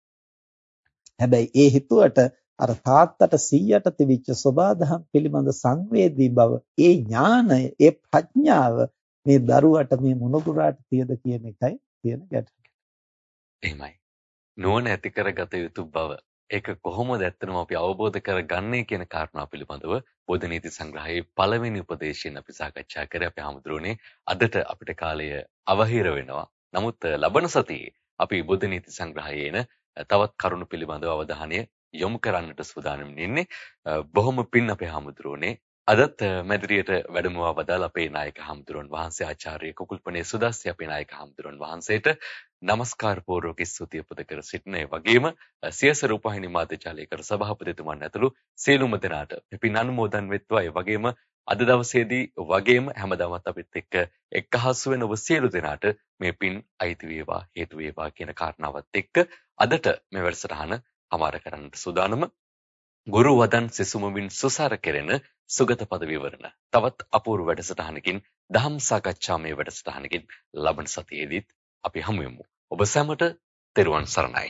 හැබැයි ඒ හිතුවට අර තාත්තට 100ට තිබිච්ච සබාධම් පිළිබඳ සංවේදී බව, ඒ ඥානය, ඒ ප්‍රඥාව මේ දරුවට මේ මොනගුරාට තියද කියන එකයි තියෙන ගැටලුව. එහෙමයි. නුවණ ඇති කරගත යුතු බව ඒක කොහොමද ඇත්තටම අපි අවබෝධ කරගන්නේ කියන කාරණා පිළිබඳව බෝධ නීති සංග්‍රහයේ පළවෙනි උපදේශයෙන් අපි සාකච්ඡා කරේ අපි හමුදුරෝනේ අදට අපිට කාලය අවහිර වෙනවා. නමුත් ලබන සතියේ අපි බෝධ නීති සංග්‍රහයේන තවත් කරුණු පිළිබඳව අවධානය යොමු කරන්නට සූදානම් ඉන්නේ. බොහොම පින් අපේ හමුදුරෝනේ අදත් මැදිරියට වැඩමවා වදාළ අපේ නායක හමුදුරන් වහන්සේ ආචාර්ය කුකුල්පනේ සුදස්සි අපේ නායක හමුදුරන් වහන්සේට নমස්කාර පූර්වක ස්තුතිය පුද කර සිටින ඒ වගේම සියස රූපහිනී මාධ්‍යචාලයකර සභාපතිතුමන් ඇතුළු සියලුම දෙනාට පිපින් අනුමෝදන් වෙත්වා ඒ වගේම අද දවසේදී වගේම හැමදාමත් අපිත් එක්ක එක්කහසු වෙන ඔබ සියලු දෙනාට මේ පින් අයිති වේවා හේතු වේවා කියන කාරණාවත් එක්ක අදට මේ වැඩසටහන හමාර කරන්නට සූදානම ගුරු වදන් සෙසුමමින් සුසාර කෙරෙන සුගත පද විවරණ. තවත් අපූර්ව වැඩසටහනකින් දහම් සාකච්ඡාමය වැඩසටහනකින් ලබන සතියේදීත් අපි හමු වෙමු. ඔබ සැමට තෙරුවන් සරණයි.